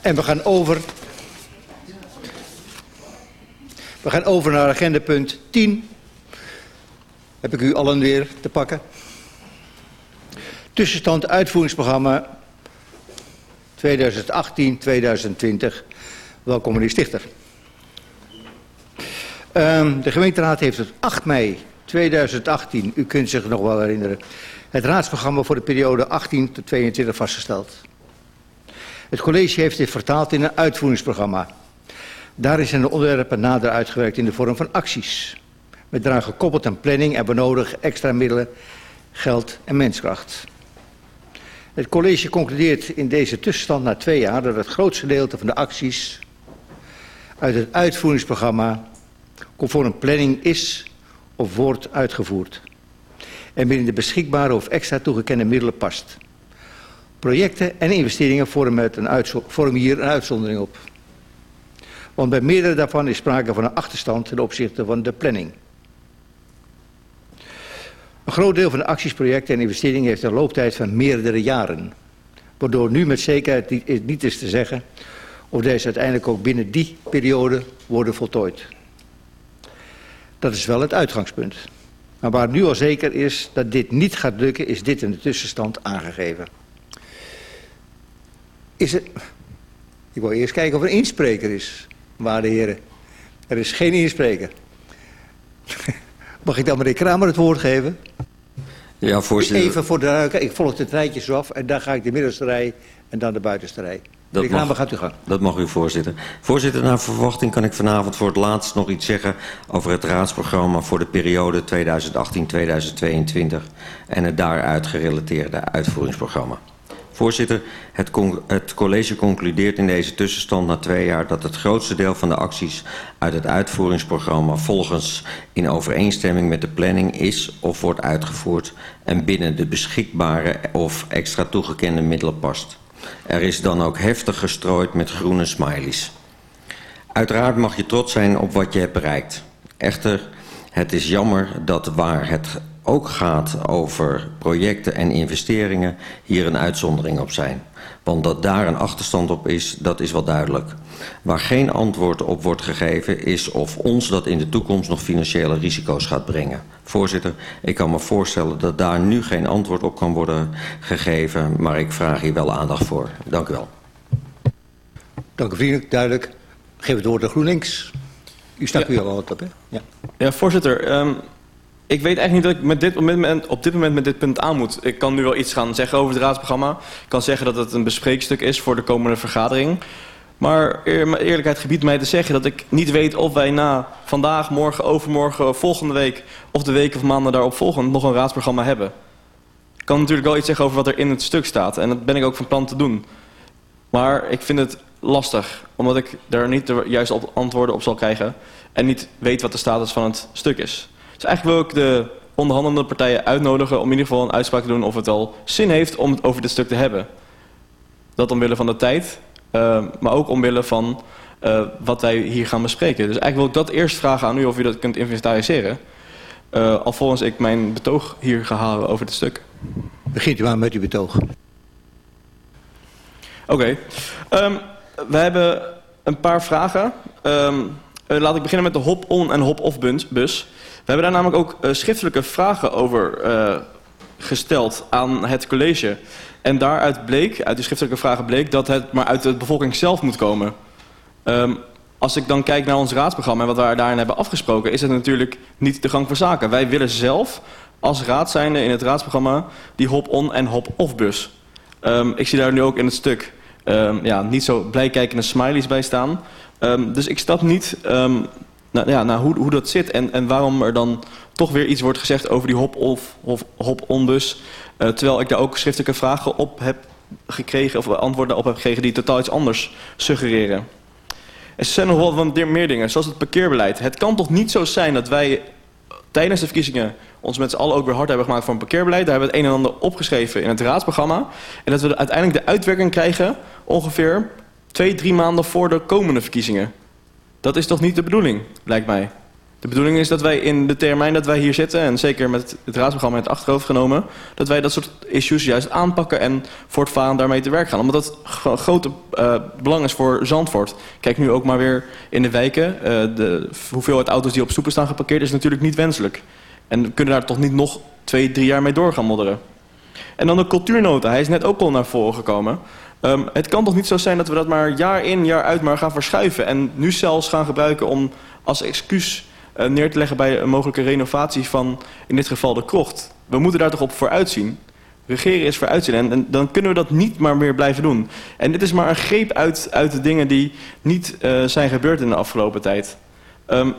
En we gaan over... We gaan over naar agendapunt 10. Heb ik u allen weer te pakken. Tussenstand uitvoeringsprogramma 2018-2020. Welkom meneer Stichter. Um, de gemeenteraad heeft op 8 mei 2018, u kunt zich nog wel herinneren, het raadsprogramma voor de periode 18 tot 22 vastgesteld. Het college heeft dit vertaald in een uitvoeringsprogramma. Daarin zijn de onderwerpen nader uitgewerkt in de vorm van acties. Met daaraan gekoppeld aan planning en benodigen extra middelen, geld en menskracht. Het college concludeert in deze tussenstand na twee jaar dat het grootste gedeelte van de acties uit het uitvoeringsprogramma conform planning is of wordt uitgevoerd. En binnen de beschikbare of extra toegekende middelen past. Projecten en investeringen vormen, het een vormen hier een uitzondering op. Want bij meerdere daarvan is sprake van een achterstand ten opzichte van de planning. Een groot deel van de acties, projecten en investeringen heeft een looptijd van meerdere jaren. Waardoor nu met zekerheid niet is te zeggen of deze uiteindelijk ook binnen die periode worden voltooid. Dat is wel het uitgangspunt. Maar waar nu al zeker is dat dit niet gaat lukken, is dit in de tussenstand aangegeven. Is het... Ik wil eerst kijken of er een inspreker is, waarde heren. Er is geen inspreker. Mag ik dan meneer Kramer het woord geven? Ja, voorzitter. Even voor de ruiken. Ik volg de treintjes af en dan ga ik de middelste rij en dan de buitenste rij. Dat meneer Kramer, gaat u gang. dat mag u, voorzitter. Voorzitter, naar verwachting kan ik vanavond voor het laatst nog iets zeggen over het raadsprogramma voor de periode 2018-2022 en het daaruit gerelateerde uitvoeringsprogramma. Voorzitter, het, het, college concludeert in deze tussenstand na twee jaar dat het grootste deel van de acties uit het uitvoeringsprogramma volgens in overeenstemming met de planning is of wordt uitgevoerd en binnen de beschikbare of extra toegekende middelen past. Er is dan ook heftig gestrooid met groene smileys. Uiteraard mag je trots zijn op wat je hebt bereikt. Echter, het is jammer dat waar het ook gaat over projecten en investeringen hier een uitzondering op zijn. Want dat daar een achterstand op is, dat is wel duidelijk. Waar geen antwoord op wordt gegeven is of ons dat in de toekomst nog financiële risico's gaat brengen. Voorzitter, ik kan me voorstellen dat daar nu geen antwoord op kan worden gegeven, maar ik vraag hier wel aandacht voor. Dank u wel. Dank u vriendelijk, duidelijk. Geef het woord aan GroenLinks. U staat ja. u al wat op, hè? Ja, ja voorzitter. Um, ik weet eigenlijk niet dat ik met dit moment, op dit moment met dit punt aan moet. Ik kan nu wel iets gaan zeggen over het raadsprogramma. Ik kan zeggen dat het een bespreekstuk is voor de komende vergadering. Maar eerlijkheid gebiedt mij te zeggen dat ik niet weet of wij na vandaag, morgen, overmorgen, volgende week... of de weken of maanden daarop volgend nog een raadsprogramma hebben. Ik kan natuurlijk wel iets zeggen over wat er in het stuk staat. En dat ben ik ook van plan te doen. Maar ik vind het lastig, omdat ik daar niet de juiste antwoorden op zal krijgen... en niet weet wat de status van het stuk is. Dus eigenlijk wil ik de onderhandelende partijen uitnodigen om in ieder geval een uitspraak te doen of het wel zin heeft om het over dit stuk te hebben. Dat omwille van de tijd, uh, maar ook omwille van uh, wat wij hier gaan bespreken. Dus eigenlijk wil ik dat eerst vragen aan u of u dat kunt inventariseren. Uh, alvorens ik mijn betoog hier ga halen over dit stuk. Begint u maar met uw betoog. Oké. Okay. Um, we hebben een paar vragen. Um, laat ik beginnen met de hop-on en hop-off bus. We hebben daar namelijk ook uh, schriftelijke vragen over uh, gesteld aan het college. En daaruit bleek, uit die schriftelijke vragen bleek, dat het maar uit de bevolking zelf moet komen. Um, als ik dan kijk naar ons raadsprogramma en wat we daarin hebben afgesproken, is het natuurlijk niet de gang van zaken. Wij willen zelf als raad zijnde in het raadsprogramma die hop-on en hop-off bus. Um, ik zie daar nu ook in het stuk um, ja, niet zo blij kijkende smileys bij staan. Dus ik stap niet nou, ja, nou, hoe, hoe dat zit en, en waarom er dan toch weer iets wordt gezegd over die hop-off of hop-on-bus. Uh, terwijl ik daar ook schriftelijke vragen op heb gekregen of antwoorden op heb gekregen die totaal iets anders suggereren. Er zijn nog wel wat meer dingen, zoals het parkeerbeleid. Het kan toch niet zo zijn dat wij tijdens de verkiezingen ons met z'n allen ook weer hard hebben gemaakt voor een parkeerbeleid. Daar hebben we het een en ander opgeschreven in het raadsprogramma. En dat we uiteindelijk de uitwerking krijgen ongeveer twee, drie maanden voor de komende verkiezingen. Dat is toch niet de bedoeling, lijkt mij. De bedoeling is dat wij in de termijn dat wij hier zitten... en zeker met het raadsprogramma in het achterhoofd genomen... dat wij dat soort issues juist aanpakken en voortvarend daarmee te werk gaan. Omdat dat grote uh, belang is voor Zandvoort. Kijk nu ook maar weer in de wijken. Uh, de hoeveelheid auto's die op stoepen staan geparkeerd is natuurlijk niet wenselijk. En we kunnen daar toch niet nog twee, drie jaar mee door gaan modderen. En dan de cultuurnota. Hij is net ook al naar voren gekomen... Um, het kan toch niet zo zijn dat we dat maar jaar in, jaar uit maar gaan verschuiven... en nu zelfs gaan gebruiken om als excuus uh, neer te leggen... bij een mogelijke renovatie van, in dit geval, de krocht. We moeten daar toch op vooruitzien. Regeren is vooruitzien en, dan kunnen we dat niet maar meer blijven doen. En dit is maar een greep uit, uit de dingen die niet uh, zijn gebeurd in de afgelopen tijd. Um,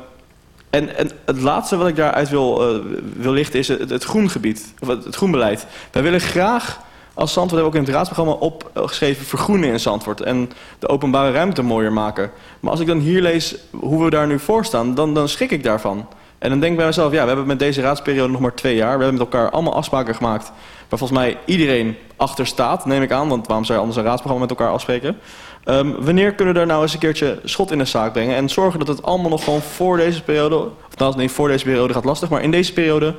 en, en het laatste wat ik daaruit wil, uh, wil lichten is het, het groengebied, of het, het groenbeleid. Wij willen graag als Zandvoort hebben we ook in het raadsprogramma opgeschreven vergroenen in Zandvoort. En de openbare ruimte mooier maken. Maar als ik dan hier lees hoe we daar nu voor staan, dan, dan schrik ik daarvan. En dan denk ik bij mezelf, ja, we hebben met deze raadsperiode nog maar twee jaar. We hebben met elkaar allemaal afspraken gemaakt waar volgens mij iedereen achter staat, neem ik aan. Want waarom zou je anders een raadsprogramma met elkaar afspreken? Um, wanneer kunnen we daar nou eens een keertje schot in de zaak brengen en zorgen dat het allemaal nog gewoon voor deze periode, of nou, nee, voor deze periode gaat lastig, maar in deze periode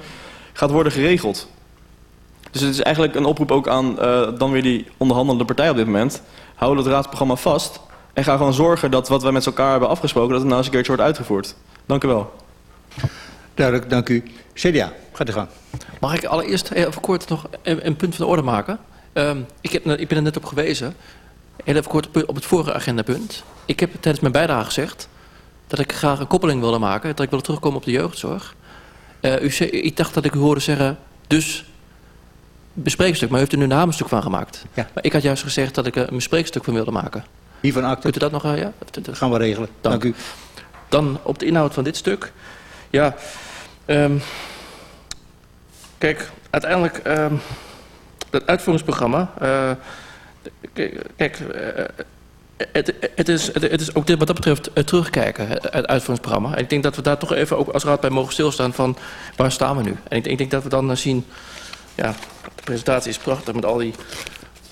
gaat worden geregeld. Dus het is eigenlijk een oproep ook aan uh, dan weer die onderhandelende partij op dit moment. Hou het raadsprogramma vast en ga gewoon zorgen dat wat wij met elkaar hebben afgesproken... dat het nou eens een keertje wordt uitgevoerd. Dank u wel. Duidelijk, dank u. CDA, gaat u gang. Mag ik allereerst even kort nog een, een punt van de orde maken? Um, ik, heb, ik ben er net op gewezen. Heel even kort op het vorige agendapunt. Ik heb tijdens mijn bijdrage gezegd dat ik graag een koppeling wilde maken. Dat ik wilde terugkomen op de jeugdzorg. Uh, u, ik dacht dat ik u hoorde zeggen, dus bespreekstuk. Maar u heeft er nu een hamerstuk van gemaakt. Ja. Maar ik had juist gezegd dat ik er een bespreekstuk van wilde maken. Wie van acte? Kunt u dat nog... Uh, ja? Dat gaan we regelen. Dank. Dank, u. Dan op de inhoud van dit stuk. Ja, um, kijk, uiteindelijk... Um, dat uitvoeringsprogramma... Uh, kijk, uh, het, het, is, het is ook dit wat dat betreft terugkijken, het uitvoeringsprogramma. En ik denk dat we daar toch even ook als raad bij mogen stilstaan van waar staan we nu. En ik, ik denk dat we dan zien, ja, de presentatie is prachtig met al die,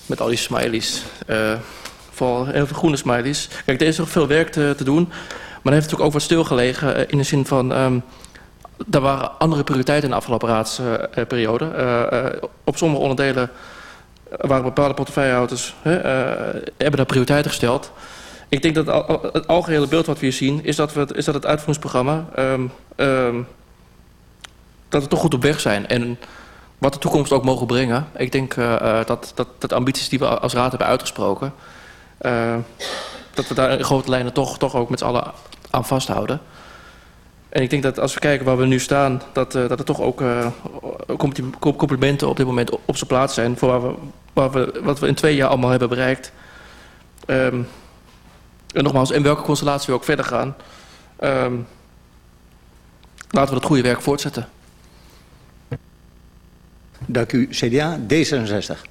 met al die smileys. Uh, vooral heel veel groene smileys. Kijk, er is nog veel werk te, doen. Maar er heeft natuurlijk ook wat stilgelegen in de zin van... Um, er waren andere prioriteiten in de afgelopen raadsperiode. op sommige onderdelen waren bepaalde portefeuillehouders hebben daar prioriteiten gesteld. Ik denk dat het, algehele beeld wat we hier zien is dat, we is dat het uitvoeringsprogramma um, um, dat we toch goed op weg zijn. En wat de toekomst ook mogen brengen. Ik denk uh, dat, dat, dat ambities die we als raad hebben uitgesproken, uh, dat we daar in grote lijnen toch, toch ook met z'n allen aan vasthouden. En ik denk dat als we kijken waar we nu staan, dat, dat er toch ook uh, complimenten op dit moment op, zijn plaats zijn voor we, wat we in twee jaar allemaal hebben bereikt. Um, en nogmaals, in welke constellatie we ook verder gaan, um, laten we het goede werk voortzetten. Dank u, CDA. D66.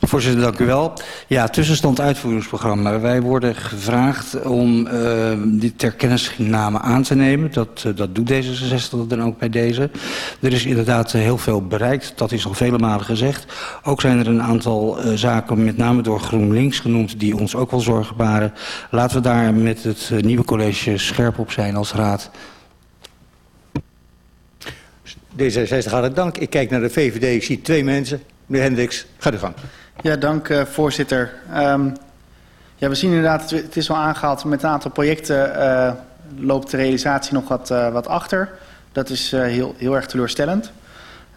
Voorzitter, dank u wel. Ja, tussenstand uitvoeringsprogramma. Wij worden gevraagd om uh, die ter kennisname aan te nemen. Dat, uh, dat doet D66 dan ook bij deze. Er is inderdaad uh, heel veel bereikt. Dat is al vele malen gezegd. Ook zijn er een aantal zaken, met name door GroenLinks genoemd, die ons ook wel zorgen baren. Laten we daar met het nieuwe college scherp op zijn als raad. D66 hartelijk dank. Ik kijk naar de VVD, ik zie twee mensen. Meneer Hendricks, ga gang. Ja, dank uh, voorzitter. Um, ja, we zien inderdaad, het is al aangehaald, met een aantal projecten uh, loopt de realisatie nog wat, uh, wat achter. Dat is heel, heel erg teleurstellend.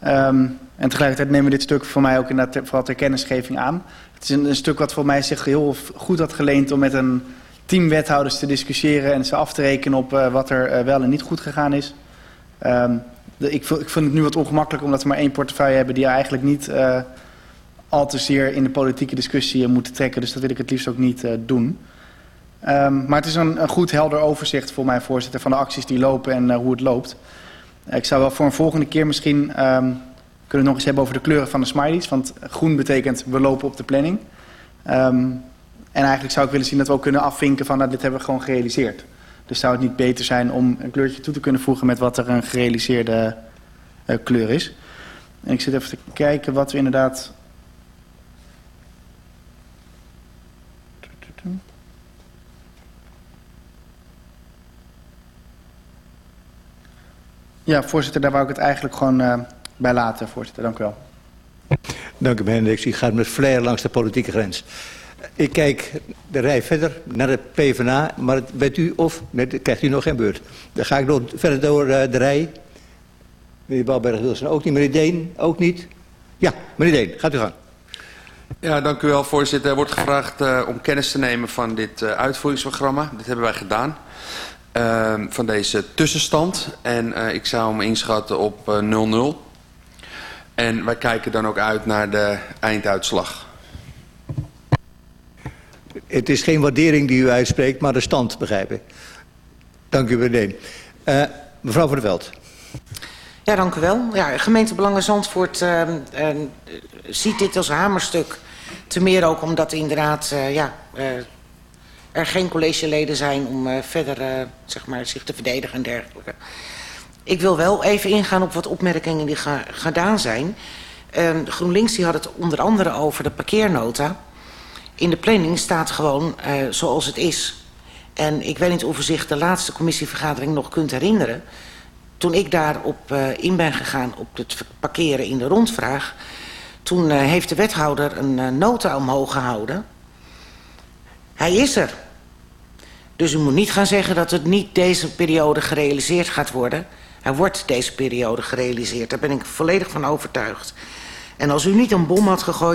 Um, en tegelijkertijd nemen we dit stuk voor mij ook inderdaad ter, vooral kennisgeving aan. Het is een, stuk wat voor mij zich heel goed had geleend om met een team wethouders te discussiëren en ze af te rekenen op wat er wel en niet goed gegaan is. De, ik, ik vind het nu wat ongemakkelijk omdat we maar één portefeuille hebben die eigenlijk niet uh, al te zeer in de politieke discussie moeten trekken. Dus dat wil ik het liefst ook niet uh, doen. Um, maar het is een, goed helder overzicht voor mij voorzitter van de acties die lopen en hoe het loopt. Ik zou wel voor een volgende keer misschien um, kunnen nog eens hebben over de kleuren van de smileys. Want groen betekent we lopen op de planning. Um, en eigenlijk zou ik willen zien dat we ook kunnen afvinken van nou, dit hebben we gewoon gerealiseerd. Dus zou het niet beter zijn om een kleurtje toe te kunnen voegen met wat er een gerealiseerde uh, kleur is. En ik zit even te kijken wat we inderdaad... Ja, voorzitter, daar wou ik het eigenlijk gewoon uh, bij laten, voorzitter. Dank u wel. Dank u, Hendricks. U gaat met flair langs de politieke grens. Ik kijk de rij verder naar de PvdA, maar bent u of met, krijgt u nog geen beurt. Dan ga ik nog verder door uh, de rij. Meneer Balberg-Wilson ook niet, meneer Deen ook niet. Ja, meneer Deen, gaat u gang. Ja, dank u wel, voorzitter. Er wordt gevraagd uh, om kennis te nemen van dit uh, uitvoeringsprogramma. Dat hebben wij gedaan. Uh, van deze tussenstand. En ik zou hem inschatten op 0-0. Uh, en wij kijken dan ook uit naar de einduitslag. Het is geen waardering die u uitspreekt, maar de stand, begrijp ik. Dank u, meneer. Uh, mevrouw van der Veld. Ja, dank u wel. Ja, gemeente Belangen Zandvoort uh, ziet dit als hamerstuk. Te meer ook omdat inderdaad uh, ja, uh, er geen collegeleden zijn om verder zeg maar, zich te verdedigen en dergelijke. Ik wil wel even ingaan op wat opmerkingen die gedaan zijn. Uh, GroenLinks die had het onder andere over de parkeernota. In de planning staat gewoon uh, zoals het is. En ik weet niet of u zich de laatste commissievergadering nog kunt herinneren. toen ik daarop uh, in ben gegaan op het parkeren in de rondvraag... toen uh, heeft de wethouder een nota omhoog gehouden. Hij is er. Dus u moet niet gaan zeggen dat het niet deze periode gerealiseerd gaat worden. Hij wordt deze periode gerealiseerd. Daar ben ik volledig van overtuigd. En als u niet een bom had gegooid...